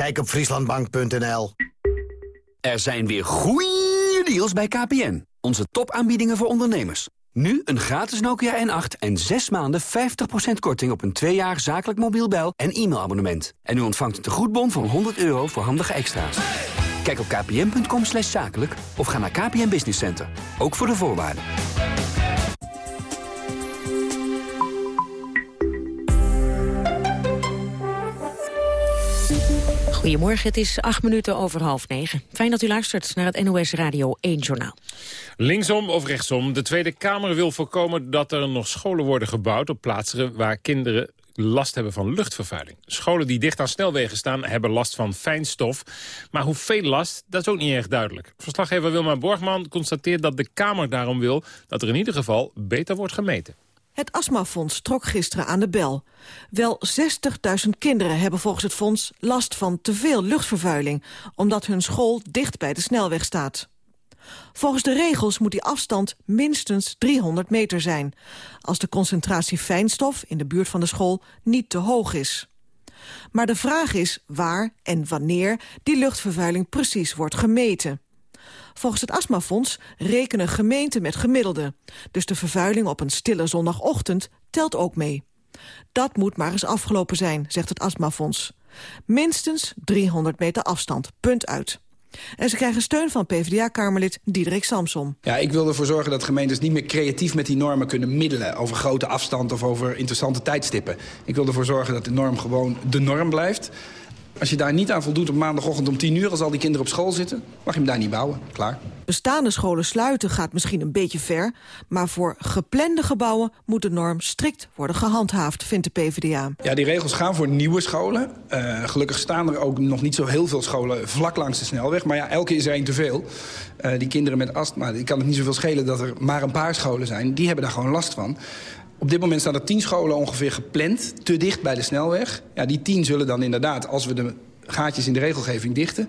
[SPEAKER 36] Kijk op frieslandbank.nl.
[SPEAKER 23] Er zijn weer goeie deals bij KPN. Onze topaanbiedingen voor ondernemers. Nu een gratis Nokia N8 en 6 maanden 50% korting op een 2 jaar zakelijk mobiel bel- en e-mailabonnement. En u ontvangt een tegoedbon van 100 euro voor handige extra's. Kijk op kpn.com zakelijk of ga naar KPN Business Center. Ook voor de voorwaarden.
[SPEAKER 13] Goedemorgen, het is acht minuten over half negen. Fijn dat u luistert naar het NOS Radio 1 Journaal.
[SPEAKER 12] Linksom of rechtsom, de Tweede Kamer wil voorkomen dat er nog scholen worden gebouwd... op plaatsen waar kinderen last hebben van luchtvervuiling. Scholen die dicht aan snelwegen staan hebben last van fijnstof. Maar hoeveel last, dat is ook niet erg duidelijk. Verslaggever Wilma Borgman constateert dat de Kamer daarom wil... dat er in ieder geval beter wordt gemeten.
[SPEAKER 37] Het astmafonds trok gisteren aan de bel. Wel 60.000 kinderen hebben volgens het fonds last van te veel luchtvervuiling... omdat hun school dicht bij de snelweg staat. Volgens de regels moet die afstand minstens 300 meter zijn... als de concentratie fijnstof in de buurt van de school niet te hoog is. Maar de vraag is waar en wanneer die luchtvervuiling precies wordt gemeten. Volgens het astmafonds rekenen gemeenten met gemiddelde. Dus de vervuiling op een stille zondagochtend telt ook mee. Dat moet maar eens afgelopen zijn, zegt het astmafonds. Minstens 300 meter afstand, punt uit. En ze krijgen steun van PvdA-kamerlid Diederik Samsom.
[SPEAKER 38] Ja, ik wil ervoor zorgen dat gemeentes niet meer creatief met die normen kunnen middelen... over grote afstand of over interessante tijdstippen. Ik wil ervoor zorgen dat de norm gewoon de norm blijft. Als je daar niet aan voldoet op maandagochtend om 10 uur... als al die kinderen op school zitten, mag je hem daar niet bouwen. Klaar.
[SPEAKER 37] Bestaande scholen sluiten gaat misschien een beetje ver... maar voor geplande gebouwen moet de norm strikt worden gehandhaafd, vindt de PvdA.
[SPEAKER 38] Ja, die regels gaan voor nieuwe scholen. Uh, gelukkig staan er ook nog niet zo heel veel scholen vlak langs de snelweg. Maar ja, elke is er één te veel. Uh, die kinderen met astma, die kan het niet zoveel schelen dat er maar een paar scholen zijn. Die hebben daar gewoon last van. Op dit moment staan er tien scholen ongeveer gepland, te dicht bij de snelweg. Ja, die tien zullen dan inderdaad, als we de gaatjes in de regelgeving dichten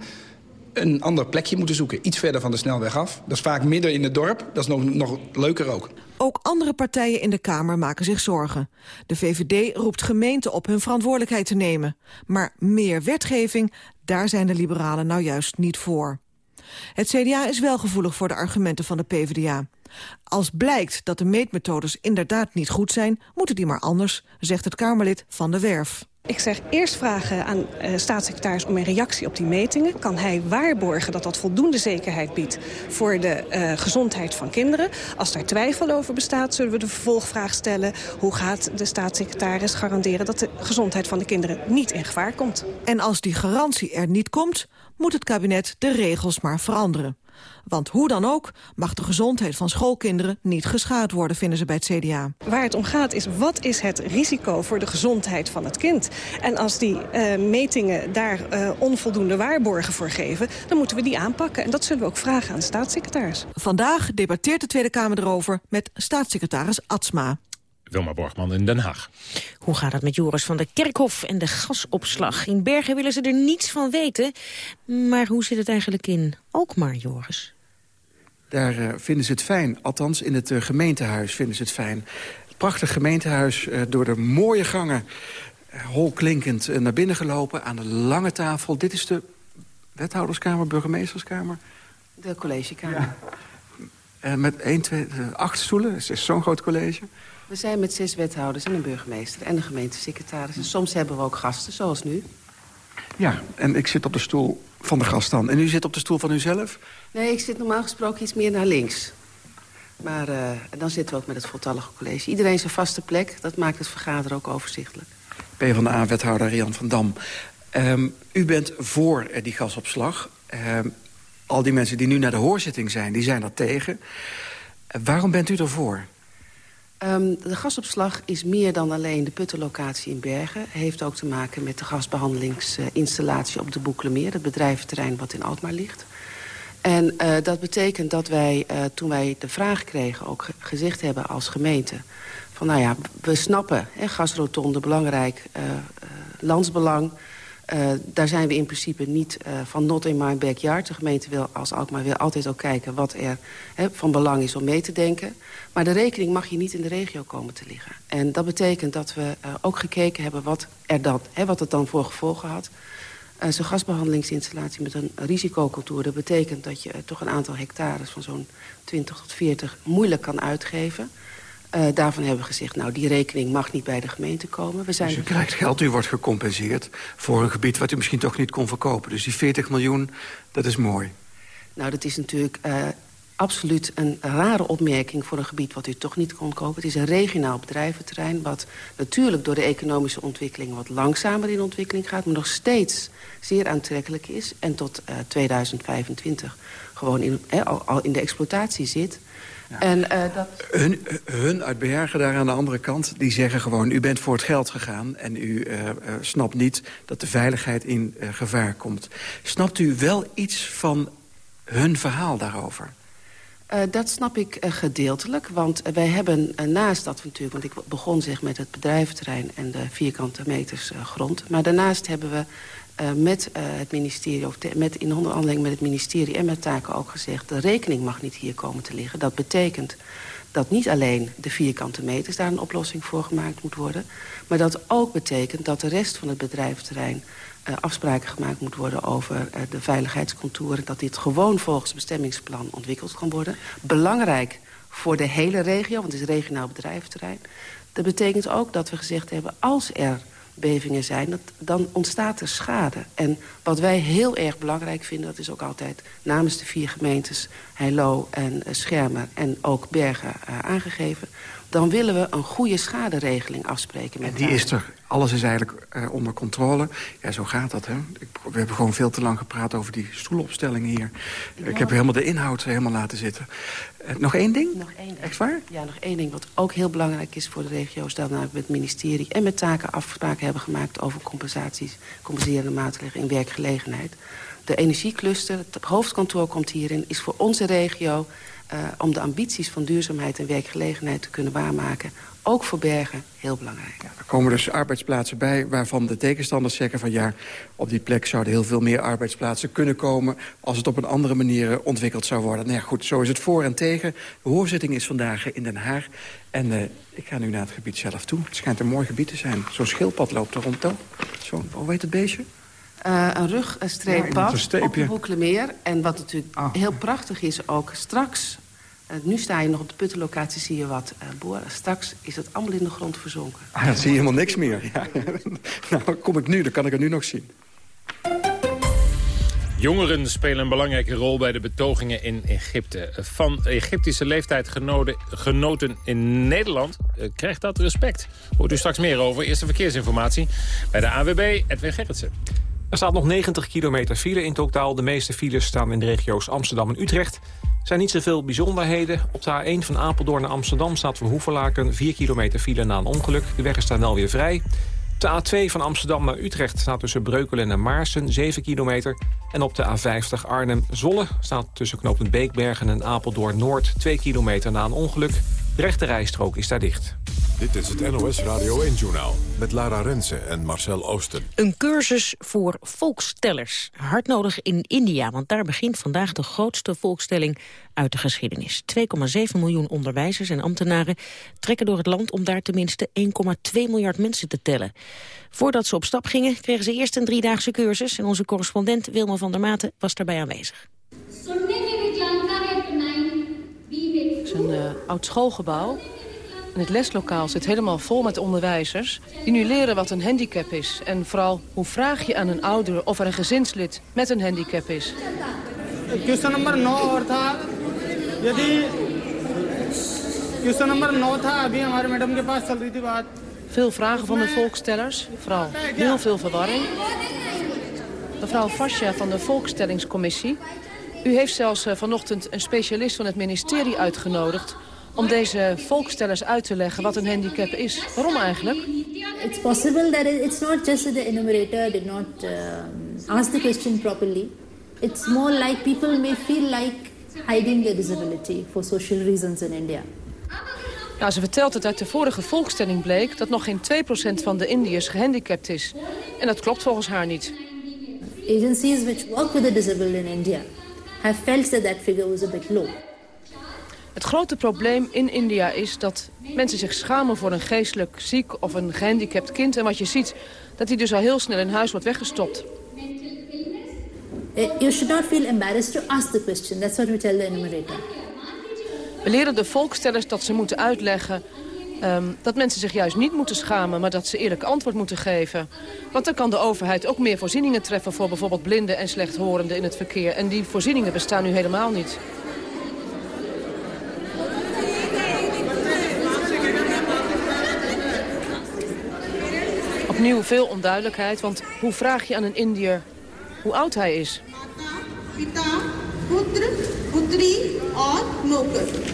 [SPEAKER 38] een ander plekje moeten zoeken. Iets verder van de snelweg af. Dat is vaak midden in het dorp. Dat is nog, nog leuker ook.
[SPEAKER 37] Ook andere partijen in de Kamer maken zich zorgen. De VVD roept gemeenten op hun verantwoordelijkheid te nemen. Maar meer wetgeving, daar zijn de liberalen nou juist niet voor. Het CDA is wel gevoelig voor de argumenten van de PvdA. Als blijkt dat de meetmethodes inderdaad niet goed zijn... moeten die maar anders, zegt het Kamerlid Van de Werf.
[SPEAKER 25] Ik zeg eerst vragen aan uh, staatssecretaris om een reactie op die metingen. Kan hij waarborgen dat dat voldoende zekerheid biedt voor de uh, gezondheid van kinderen? Als daar twijfel over bestaat, zullen we de vervolgvraag stellen... hoe gaat de staatssecretaris garanderen dat de gezondheid van de kinderen niet in gevaar komt?
[SPEAKER 37] En als die garantie er niet komt, moet het kabinet de regels maar veranderen. Want hoe dan ook mag de gezondheid van schoolkinderen niet geschaad worden, vinden ze bij het CDA.
[SPEAKER 25] Waar het om gaat is wat is het risico voor de gezondheid van het kind? En als die uh, metingen daar uh, onvoldoende waarborgen voor geven, dan moeten we die aanpakken. En dat zullen we ook vragen aan de staatssecretaris.
[SPEAKER 37] Vandaag debatteert de Tweede Kamer erover met staatssecretaris Atsma.
[SPEAKER 12] Wilma Borgman in Den Haag.
[SPEAKER 13] Hoe gaat het met Joris van der Kerkhof en de gasopslag? In Bergen willen ze er niets van weten. Maar hoe zit het eigenlijk in Alkmaar, Joris?
[SPEAKER 39] Daar uh, vinden ze het fijn. Althans, in het uh, gemeentehuis vinden ze het fijn. Het prachtig gemeentehuis uh, door de mooie gangen... holklinkend naar binnen gelopen aan de lange tafel. Dit is de wethouderskamer, burgemeesterskamer?
[SPEAKER 40] De collegekamer.
[SPEAKER 39] Ja. met 1, 2, 8 stoelen. Het is zo'n groot college.
[SPEAKER 40] We zijn met zes wethouders en een burgemeester en een gemeentesecretaris. En soms hebben we ook gasten, zoals nu.
[SPEAKER 39] Ja, en ik zit op de stoel van de gast dan. En u zit op de stoel van uzelf?
[SPEAKER 40] Nee, ik zit normaal gesproken iets meer naar links. Maar uh, dan zitten we ook met het voltallige college. Iedereen zijn vaste plek, dat maakt het vergaderen ook overzichtelijk.
[SPEAKER 39] PvdA-wethouder Jan van Dam. Um, u bent voor uh, die gasopslag. Um, al die mensen die nu naar de hoorzitting zijn, die zijn er tegen. Uh, waarom bent u ervoor?
[SPEAKER 40] Um, de gasopslag is meer dan alleen de puttenlocatie in Bergen. Heeft ook te maken met de gasbehandelingsinstallatie op de Boeklemeer... het bedrijventerrein wat in Alkmaar ligt. En uh, dat betekent dat wij, uh, toen wij de vraag kregen, ook ge gezegd hebben als gemeente... van nou ja, we snappen, hè, gasrotonde, belangrijk, uh, landsbelang... Uh, daar zijn we in principe niet uh, van not in my backyard. De gemeente wil als Alkmaar wil altijd ook kijken wat er van belang is om mee te denken. Maar de rekening mag hier niet in de regio komen te liggen. En dat betekent dat we uh, ook gekeken hebben wat, er dan, wat het dan voor gevolgen had. Zo'n gasbehandelingsinstallatie met een risicocultuur... dat betekent dat je toch een aantal hectares van zo'n 20 tot 40 moeilijk kan uitgeven... Uh, daarvan hebben we gezegd, nou, die rekening mag niet bij de gemeente komen. We zijn
[SPEAKER 39] dus u krijgt geld, u wordt gecompenseerd voor een gebied wat u misschien toch niet kon verkopen. Dus die 40 miljoen, dat is mooi.
[SPEAKER 40] Nou, dat is natuurlijk uh, absoluut een rare opmerking voor een gebied wat u toch niet kon kopen. Het is een regionaal bedrijventerrein wat natuurlijk door de economische ontwikkeling wat langzamer in ontwikkeling gaat, maar nog steeds zeer aantrekkelijk is en tot uh, 2025 gewoon in, al, al in de exploitatie zit.
[SPEAKER 39] Ja. En, uh, dat... hun, hun uit Bergen daar aan de andere kant, die zeggen gewoon... u bent voor het geld gegaan en u uh, uh, snapt niet dat de veiligheid in gevaar komt. Snapt u wel iets van hun verhaal daarover?
[SPEAKER 40] Uh, dat snap ik uh, gedeeltelijk, want uh, wij hebben naast dat natuurlijk... want ik begon zeg met het bedrijventerrein en de vierkante meters grond... maar daarnaast hebben we met uh, het ministerie, of met, in onderhandeling met het ministerie en met taken ook gezegd... de rekening mag niet hier komen te liggen. Dat betekent dat niet alleen de vierkante meters daar een oplossing voor gemaakt moet worden... maar dat ook betekent dat de rest van het bedrijventerrein... Uh, afspraken gemaakt moet worden over de veiligheidscontouren... dat dit gewoon volgens bestemmingsplan ontwikkeld kan worden. Belangrijk voor de hele regio, want het is regionaal bedrijventerrein. Dat betekent ook dat we gezegd hebben... als er bevingen zijn... Dat, dan ontstaat er schade. En wat wij heel erg belangrijk vinden... dat is ook altijd namens de vier gemeentes... Heilo en Schermer en ook Bergen aangegeven dan willen we een goede schaderegeling afspreken met
[SPEAKER 39] En die is er. Alles is eigenlijk uh, onder controle. Ja, zo gaat dat, hè. Ik, we hebben gewoon veel te lang gepraat over die stoelopstellingen hier. Ik heb helemaal de inhoud helemaal laten zitten. Uh, nog één ding?
[SPEAKER 40] Nog één ding.
[SPEAKER 39] Echt waar?
[SPEAKER 40] Ja, nog één ding wat ook heel belangrijk is voor de regio's... dat we met het ministerie en met taken afspraken hebben gemaakt... over compensaties, compenserende maatregelen in werkgelegenheid. De energiecluster, het hoofdkantoor komt hierin, is voor onze regio uh, om de ambities van duurzaamheid en werkgelegenheid te kunnen waarmaken. Ook voor Bergen heel belangrijk.
[SPEAKER 39] Er komen dus arbeidsplaatsen bij waarvan de tegenstanders zeggen van ja, op die plek zouden heel veel meer arbeidsplaatsen kunnen komen als het op een andere manier ontwikkeld zou worden. Nou ja, goed, zo is het voor en tegen. De hoorzitting is vandaag in Den Haag en uh, ik ga nu naar het gebied zelf toe. Het schijnt een mooi gebied te zijn. Zo'n schildpad loopt er rond, toch? Zo, hoe heet het beestje?
[SPEAKER 40] Uh, een rugstreeppad ja, op de Boeklemeer. En wat natuurlijk ah. heel prachtig is ook straks... Uh, nu sta je nog op de puttenlocatie, zie je wat uh, boren. Straks is het allemaal in de grond verzonken.
[SPEAKER 39] Ah, dan zie je helemaal niks meer. Ja. nou, kom ik nu, dan kan ik het nu nog zien.
[SPEAKER 12] Jongeren spelen een belangrijke rol bij de betogingen in Egypte. Van Egyptische leeftijd genoten in Nederland krijgt dat respect. Hoort u straks meer over. Eerste verkeersinformatie bij de AWB, Edwin Gerritsen.
[SPEAKER 3] Er staat nog 90 kilometer file in totaal. De meeste files staan in de regio's Amsterdam en Utrecht. Er zijn niet zoveel bijzonderheden. Op de A1 van Apeldoorn naar Amsterdam staat voor Hoevelaken 4 kilometer file na een ongeluk. De weg is daar wel weer vrij. De A2 van Amsterdam naar Utrecht staat tussen Breukelen en Maarsen 7 kilometer. En op de A50 Arnhem-Zolle staat tussen knooppunt Beekbergen en Apeldoorn-Noord 2 kilometer na een ongeluk. De rechte rijstrook is daar dicht.
[SPEAKER 1] Dit is het NOS Radio 1-journaal met Lara Rensen en Marcel Oosten.
[SPEAKER 13] Een cursus voor volkstellers. Hard nodig in India, want daar begint vandaag de grootste volkstelling uit de geschiedenis. 2,7 miljoen onderwijzers en ambtenaren trekken door het land om daar tenminste 1,2 miljard mensen te tellen. Voordat ze op stap gingen, kregen ze eerst een driedaagse cursus en onze correspondent Wilma van der Maten was daarbij aanwezig
[SPEAKER 41] is een eh, oud schoolgebouw. En het leslokaal zit helemaal vol met onderwijzers... die nu leren wat een handicap is. En vooral, hoe vraag je aan een ouder of er een gezinslid met een handicap is. Question nummer 9 tha. Question nummer 9 tha. Abhi hamare madam ke paas chal. Veel vragen van de volkstellers, vooral heel veel verwarring. Mevrouw Fasja van de Volkstellingscommissie u heeft zelfs eh, vanochtend een specialist van het ministerie uitgenodigd om deze volkstellers uit te leggen wat een handicap is. Waarom eigenlijk?
[SPEAKER 42] It's possible that it's not just that the enumerator did not uh, ask the question properly. It's more like people may feel like hiding their disability for social reasons in India.
[SPEAKER 41] Nou, ze vertelt dat uit de vorige volkstelling bleek dat nog geen 2% van de Indiërs gehandicapt is. En dat klopt volgens haar niet.
[SPEAKER 42] Agencies which work with the disabled in India have felt that that figure was a bit low.
[SPEAKER 41] Het grote probleem in India is dat mensen zich schamen voor een geestelijk ziek of een gehandicapt kind. En wat je ziet, dat hij dus al heel snel in huis wordt weggestopt.
[SPEAKER 42] Eh, you should not feel embarrassed to ask the question. That's what we tell the enumerator.
[SPEAKER 41] We leren de volkstellers dat ze moeten uitleggen um, dat mensen zich juist niet moeten schamen, maar dat ze eerlijk antwoord moeten geven. Want dan kan de overheid ook meer voorzieningen treffen voor bijvoorbeeld blinden en slechthorenden in het verkeer. En die voorzieningen bestaan nu helemaal niet. Opnieuw veel onduidelijkheid, want hoe vraag je aan een Indiër hoe oud hij is?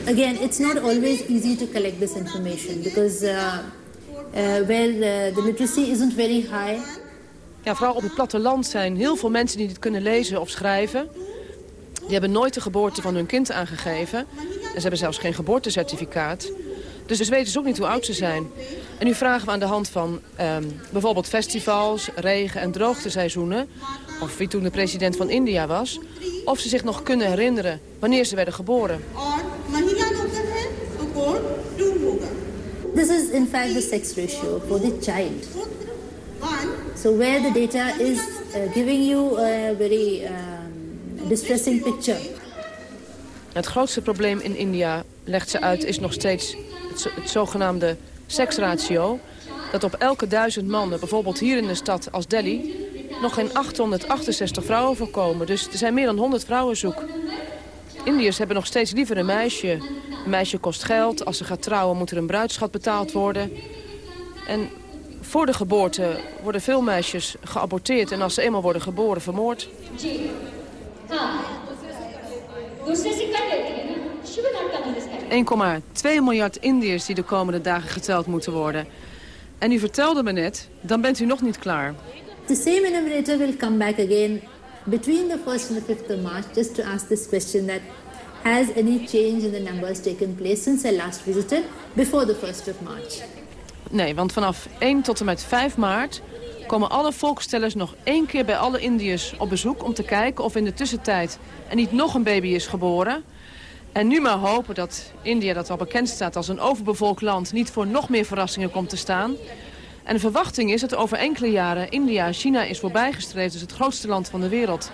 [SPEAKER 42] Again, it's not always easy to collect this information because uh, uh, where uh, the literacy isn't very high.
[SPEAKER 41] Ja, vooral op het platteland zijn heel veel mensen die dit kunnen lezen of schrijven. Die hebben nooit de geboorte van hun kind aangegeven. En ze hebben zelfs geen geboortecertificaat. Dus dus weten ze ook niet hoe oud ze zijn. En nu vragen we aan de hand van um, bijvoorbeeld festivals, regen- en droogteseizoenen... of wie toen de president van India was... of ze zich nog kunnen herinneren wanneer ze werden geboren.
[SPEAKER 42] This is in fact the sex ratio for the child. So where the data is uh, giving you a very um, distressing picture.
[SPEAKER 41] Het grootste probleem in India, legt ze uit, is nog steeds het, zogenaamde seksratio. dat op elke duizend mannen, bijvoorbeeld hier in een stad als Delhi... nog geen 868 vrouwen voorkomen. Dus er zijn meer dan 100 vrouwen zoek. Indiërs hebben nog steeds liever een meisje. Een meisje kost geld. Als ze gaat trouwen moet er een bruidschat betaald worden. En voor de geboorte worden veel meisjes geaborteerd... en als ze eenmaal worden geboren, vermoord. 1,2 miljard Indiërs die de komende dagen geteld moeten worden. En u vertelde me net, dan bent u nog niet klaar.
[SPEAKER 42] The same enumerator will come back again between the 1st and the 5th of March just to ask this question that has any change in the numbers taken place since I last visited before the 1st of March?
[SPEAKER 41] Nee, want vanaf 1 tot en met 5 maart komen alle volkstellers nog één keer bij alle Indiërs op bezoek... om te kijken of in de tussentijd er niet nog een baby is geboren. En nu maar hopen dat India, dat al bekend staat als een overbevolkt land... niet voor nog meer verrassingen komt te staan. En de verwachting is dat over enkele jaren India China is voorbijgestreefd... als het grootste land van de wereld.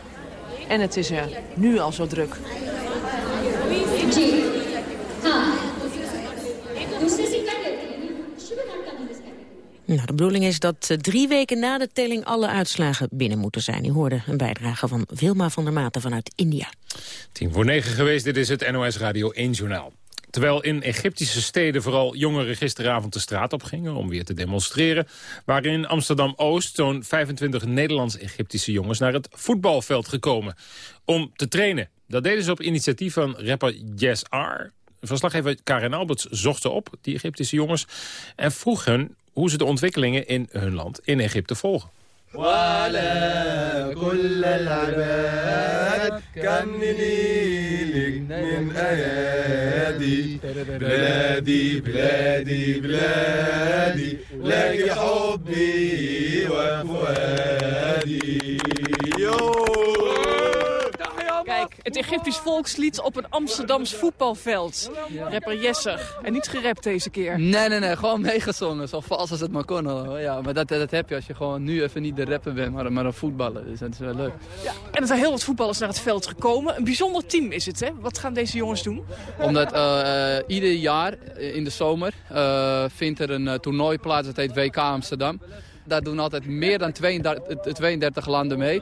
[SPEAKER 41] En het is er nu al zo druk.
[SPEAKER 13] Nou, de bedoeling is dat uh, drie weken na de telling alle uitslagen binnen moeten zijn. U hoorde een bijdrage van Wilma van der Maten vanuit India.
[SPEAKER 12] Tien voor negen geweest, dit is het NOS Radio 1 Journaal. Terwijl in Egyptische steden vooral jongeren gisteravond de straat op gingen om weer te demonstreren, waren in Amsterdam-Oost zo'n 25 Nederlands-Egyptische jongens naar het voetbalveld gekomen om te trainen. Dat deden ze op initiatief van rapper Yes R. Verslaggever Karen Alberts zocht op, die Egyptische jongens, en vroeg hun hoe ze de ontwikkelingen in hun land, in Egypte, volgen.
[SPEAKER 33] Kijk, het Egyptisch volkslied op een Amsterdams voetbalveld. Rapper Jesser. En niet gerapt deze keer.
[SPEAKER 28] Nee, nee, nee. Gewoon meegezongen. Zo vals als het maar kon. Al. Ja, maar dat, dat heb je als je gewoon nu even niet de rapper bent, maar, maar een voetballer. Dus dat is wel leuk.
[SPEAKER 33] Ja, en er zijn heel wat voetballers naar het veld gekomen. Een bijzonder team is het, hè? Wat gaan deze jongens doen?
[SPEAKER 28] Omdat uh, ieder jaar in de zomer uh, vindt er een toernooi plaats. Dat heet WK Amsterdam. Daar doen altijd meer dan 32, 32 landen mee.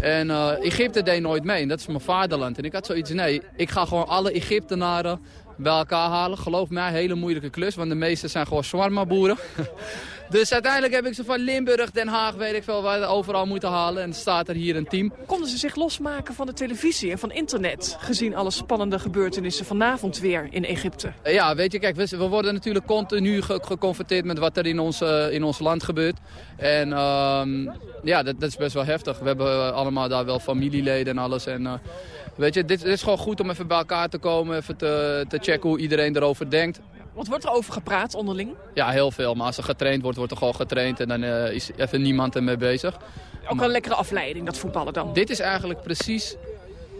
[SPEAKER 28] En uh, Egypte deed nooit mee. Dat is mijn vaderland. En ik had zoiets, nee, ik ga gewoon alle Egyptenaren bij elkaar halen. Geloof mij, hele moeilijke klus. Want de meeste zijn gewoon zwarma-boeren. dus uiteindelijk heb ik ze van Limburg, Den Haag, weet ik veel, waar overal moeten halen. En staat er hier een team.
[SPEAKER 33] Konden ze zich losmaken van de televisie en van internet? Gezien alle spannende gebeurtenissen vanavond weer in Egypte.
[SPEAKER 28] Ja, weet je, kijk, we, we worden natuurlijk continu ge geconfronteerd met wat er in ons, uh, in ons land gebeurt. En um, ja, dat, dat, is best wel heftig. We hebben allemaal daar wel familieleden en alles. En, uh, weet je, dit, dit, is gewoon goed om even bij elkaar te komen, even te, te checken hoe iedereen erover denkt.
[SPEAKER 33] Wat wordt er over gepraat onderling?
[SPEAKER 28] Ja, heel veel. Maar als er getraind wordt, wordt er gewoon getraind en dan uh, is even niemand ermee bezig.
[SPEAKER 33] Ook een lekkere afleiding, dat voetballen dan?
[SPEAKER 28] Dit is eigenlijk precies,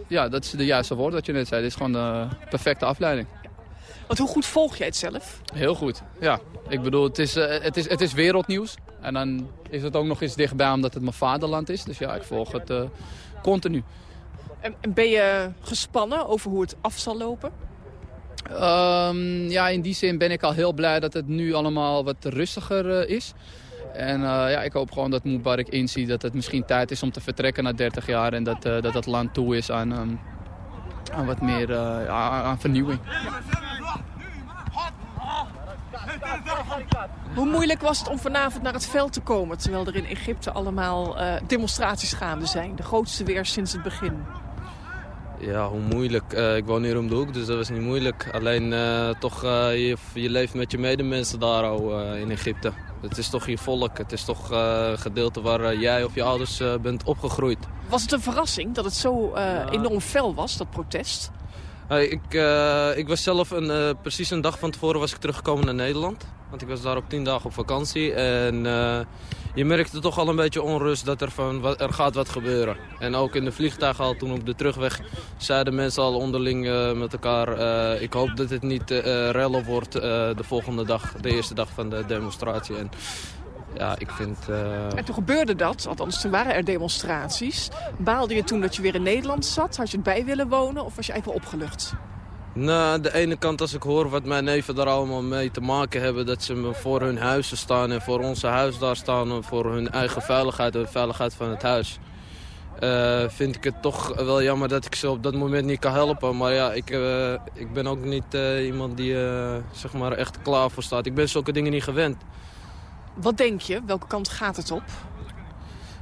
[SPEAKER 28] ja, dat is de juiste woord wat je net zei. Dit is gewoon de perfecte afleiding.
[SPEAKER 33] Want hoe goed volg jij het zelf?
[SPEAKER 28] Heel goed, ja. Ik bedoel, het is, uh, het is, het is wereldnieuws. En dan is het ook nog eens dichtbij omdat het mijn vaderland is. Dus ja, ik volg het uh, continu.
[SPEAKER 33] En, en ben je gespannen over hoe het af zal lopen?
[SPEAKER 28] Um, ja, in die zin ben ik al heel blij dat het nu allemaal wat rustiger uh, is. En uh, ja, ik hoop gewoon dat Mubarak inziet dat het misschien tijd is om te vertrekken na 30 jaar. En dat uh, dat, dat land toe is aan, um, aan wat meer aan, aan vernieuwing.
[SPEAKER 33] Hoe moeilijk was het om vanavond naar het veld te komen... terwijl er in Egypte allemaal demonstraties gaande zijn? De grootste weer sinds het begin.
[SPEAKER 29] Ja, hoe moeilijk. Uh, ik woon hier om de hoek, dus dat was niet moeilijk. Alleen uh, toch, je, je leeft met je medemensen daar al in Egypte. Het is toch je volk, het is toch een gedeelte waar jij of je ouders bent opgegroeid.
[SPEAKER 33] Was het een verrassing dat het zo enorm fel was, dat protest?
[SPEAKER 29] ik, ik was zelf een, precies een dag van tevoren was ik teruggekomen naar Nederland. Want ik was daar op tien dagen op vakantie. En je merkte toch al een beetje onrust dat er, van, er gaat wat gebeuren. En ook in de vliegtuig al, toen op de terugweg, zeiden mensen al onderling met elkaar... ik hoop dat het niet rellen wordt de volgende dag, de eerste dag van de demonstratie. En, ja, ik vind... Uh...
[SPEAKER 33] En toen gebeurde dat, althans toen waren er demonstraties. Baalde je toen dat je weer in Nederland zat? Had je het bij willen wonen of was je even opgelucht?
[SPEAKER 29] Nou, aan de ene kant als ik hoor wat mijn neven daar allemaal mee te maken hebben... dat ze voor hun huizen staan en voor onze huis daar staan... en voor hun eigen veiligheid en de veiligheid van het huis... Uh, vind ik het toch wel jammer dat ik ze op dat moment niet kan helpen. Maar ja, ik, uh, ik ben ook niet uh, iemand die zeg maar echt klaar voor staat. Ik ben zulke dingen niet gewend.
[SPEAKER 43] Wat denk je? Welke kant gaat het op?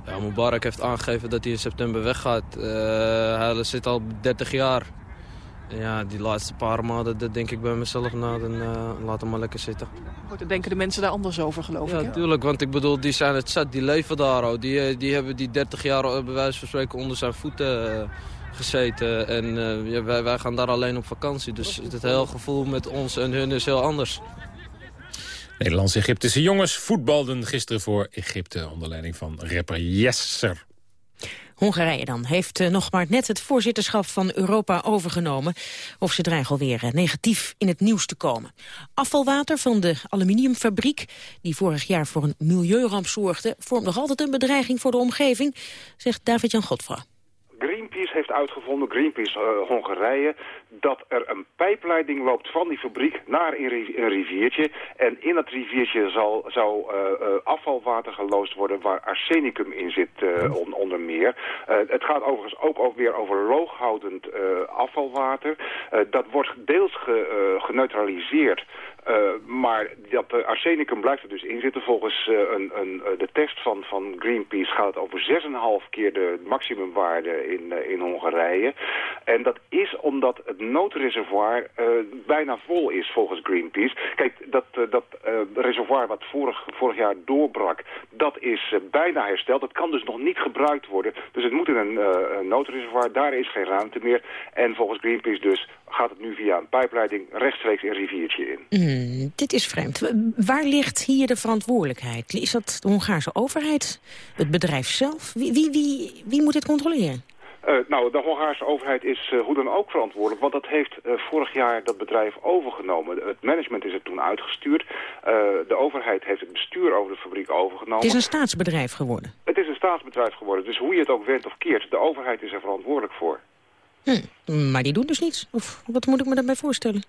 [SPEAKER 29] Ja, Mubarak heeft aangegeven dat hij in september weggaat. hij zit al 30 jaar. Ja, die laatste paar maanden, dat denk ik bij mezelf na, dan uh, laat hem maar lekker zitten.
[SPEAKER 43] Dan denken de mensen daar anders over, geloof
[SPEAKER 29] ja,
[SPEAKER 43] ik,
[SPEAKER 29] Ja, tuurlijk, want ik bedoel, die zijn het zat, die leven daar al. Die, eh, die hebben die 30 jaar bij wijze van spreken onder zijn voeten uh, gezeten. En uh, ja, wij, wij gaan daar alleen op vakantie, dus het hele gevoel met ons en hun is heel anders.
[SPEAKER 12] Nederlands-Egyptische jongens voetbalden gisteren voor Egypte... onder leiding van rapper Yesser.
[SPEAKER 13] Hongarije dan heeft uh, nog maar net het voorzitterschap van Europa overgenomen. Of ze dreigen alweer uh, negatief in het nieuws te komen. Afvalwater van de aluminiumfabriek, die vorig jaar voor een milieuramp zorgde... vormt nog altijd een bedreiging voor de omgeving, zegt David-Jan Godfra.
[SPEAKER 33] Greenpeace heeft uitgevonden, Greenpeace uh, Hongarije, dat er een pijpleiding loopt van die fabriek naar een, riviertje. En in dat riviertje zal, zou uh, uh, afvalwater geloosd worden waar arsenicum in zit on, onder meer. het gaat overigens ook, weer over looghoudend afvalwater. dat wordt deels ge, geneutraliseerd maar dat arsenicum blijft er dus in zitten. Volgens uh, een, een, de test van, van Greenpeace gaat het over 6,5 keer de maximumwaarde in, in Hongarije. En dat is omdat het noodreservoir bijna vol is volgens Greenpeace. Kijk, dat, dat reservoir wat vorig, vorig jaar doorbrak, dat is bijna hersteld. Dat kan dus nog niet gebruikt worden. Dus het moet in een noodreservoir. Daar is geen ruimte meer. En volgens Greenpeace dus gaat het nu via een pijpleiding rechtstreeks een riviertje in.
[SPEAKER 13] Mm, dit is vreemd. Waar ligt hier de verantwoordelijkheid? Is dat de Hongaarse overheid? Het bedrijf zelf? Wie, wie, wie, wie moet dit controleren?
[SPEAKER 33] Uh, nou, de Hongaarse overheid is uh, hoe dan ook verantwoordelijk, want dat heeft uh, vorig jaar dat bedrijf overgenomen. Het management is er toen uitgestuurd. de overheid heeft het bestuur over de fabriek overgenomen.
[SPEAKER 13] Het is een staatsbedrijf geworden?
[SPEAKER 33] Het is een staatsbedrijf geworden, dus hoe je het ook wendt of keert, de overheid is er verantwoordelijk voor.
[SPEAKER 13] Hm, maar die doen dus niets? Of wat moet ik me daarbij voorstellen?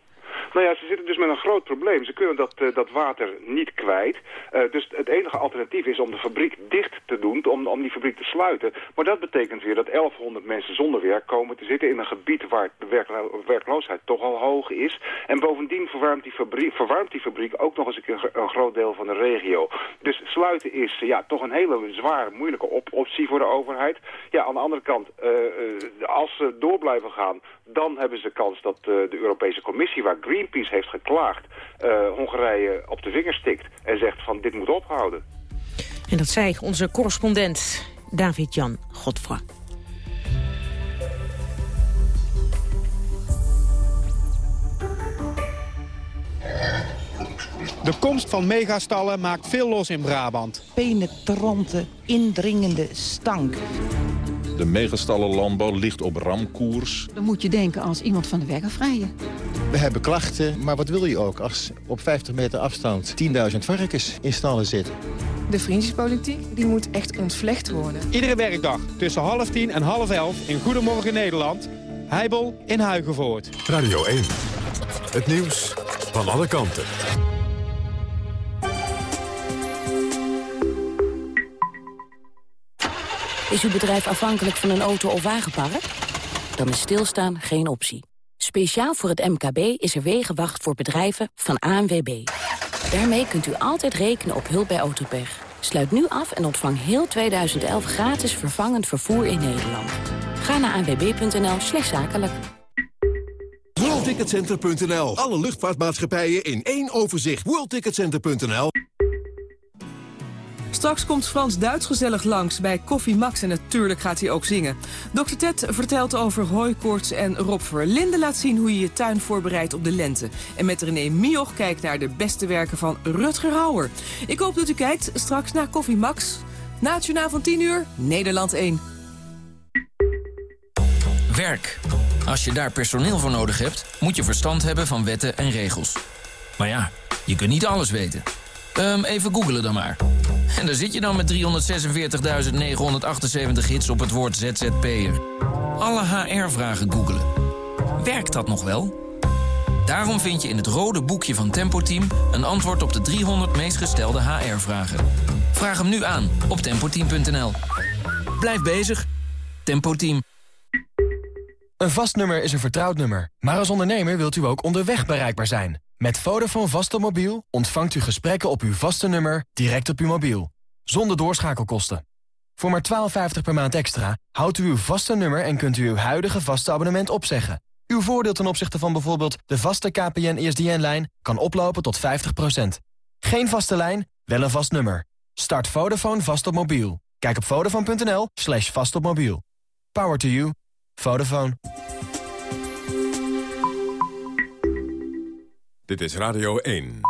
[SPEAKER 33] Nou ja, ze zitten dus met een groot probleem. Ze kunnen dat, uh, dat water niet kwijt. Uh, dus het enige alternatief is om de fabriek dicht te doen, om, om die fabriek te sluiten. Maar dat betekent weer dat 1100 mensen zonder werk komen te zitten in een gebied waar de werklo werkloosheid toch al hoog is. En bovendien verwarmt die fabriek, verwarmt die fabriek ook nog eens een, groot deel van de regio. Dus sluiten is uh, ja, toch een hele zware, moeilijke op optie voor de overheid. Ja, aan de andere kant, als ze door blijven gaan, dan hebben ze kans dat de Europese Commissie, waar Green Greenpeace heeft geklaagd, uh, Hongarije op de vingers stikt en zegt van dit moet ophouden.
[SPEAKER 13] En dat zei onze correspondent David-Jan Godfra.
[SPEAKER 44] De komst van megastallen maakt veel los in Brabant.
[SPEAKER 45] Penetrante, indringende stank.
[SPEAKER 46] De megastallenlandbouw ligt op ramkoers.
[SPEAKER 47] Dan moet je denken als iemand van de weg afrijden.
[SPEAKER 48] We hebben klachten, maar wat wil je ook als op 50 meter afstand 10.000 varkens in stallen zitten?
[SPEAKER 49] De vriendjespolitiek die moet echt ontvlecht worden.
[SPEAKER 44] Iedere werkdag tussen half tien en half elf in Goedemorgen Nederland. Heibel in Huigenvoort.
[SPEAKER 1] Radio 1. Het nieuws van alle kanten.
[SPEAKER 50] Is uw bedrijf afhankelijk van een auto- of wagenpark? Dan is stilstaan geen optie. Speciaal voor het MKB is er Wegenwacht voor bedrijven van ANWB. Daarmee kunt u altijd rekenen op hulp bij autopech. Sluit nu af en ontvang heel 2011 gratis vervangend vervoer in Nederland. Ga naar anwb.nl slash zakelijk.
[SPEAKER 51] WorldTicketCenter.nl. Alle luchtvaartmaatschappijen in één overzicht. WorldTicketCenter.nl.
[SPEAKER 52] Straks komt Frans Duits gezellig langs bij Koffie Max en natuurlijk gaat hij ook zingen. Dr. Ted vertelt over hooikoorts en Rob Verlinde laat zien hoe je je tuin voorbereidt op de lente. En met René Mioch kijkt naar de beste werken van Rutger Hauer. Ik hoop dat u kijkt straks naar Koffie Max. Na het van 10 uur, Nederland 1.
[SPEAKER 53] Werk. Als je daar personeel voor nodig hebt, moet je verstand hebben van wetten en regels. Maar ja, je kunt niet alles weten. Um, even googelen dan maar. En daar zit je dan met 346.978 hits op het woord ZZP'er. Alle HR-vragen googelen. Werkt dat nog wel?
[SPEAKER 7] Daarom vind je in het rode boekje van Tempo Team... een antwoord op de 300 meest gestelde HR-vragen. Vraag hem nu aan op tempoteam.nl. Blijf bezig. Tempo Team.
[SPEAKER 54] Een vast nummer is een vertrouwd nummer. Maar als ondernemer wilt u ook onderweg bereikbaar zijn. Met Vodafone mobiel ontvangt u gesprekken op uw vaste nummer direct op uw mobiel. Zonder doorschakelkosten. Voor maar 12,50 per maand extra houdt u uw vaste nummer en kunt u uw huidige vaste abonnement opzeggen. Uw voordeel ten opzichte van bijvoorbeeld de vaste KPN-ESDN-lijn kan oplopen tot 50%. Geen vaste lijn, wel een vast nummer. Start Vodafone vast op mobiel. Kijk op vodafone.nl slash vast op mobiel. Power to you. Vodafone.
[SPEAKER 1] Dit is Radio 1.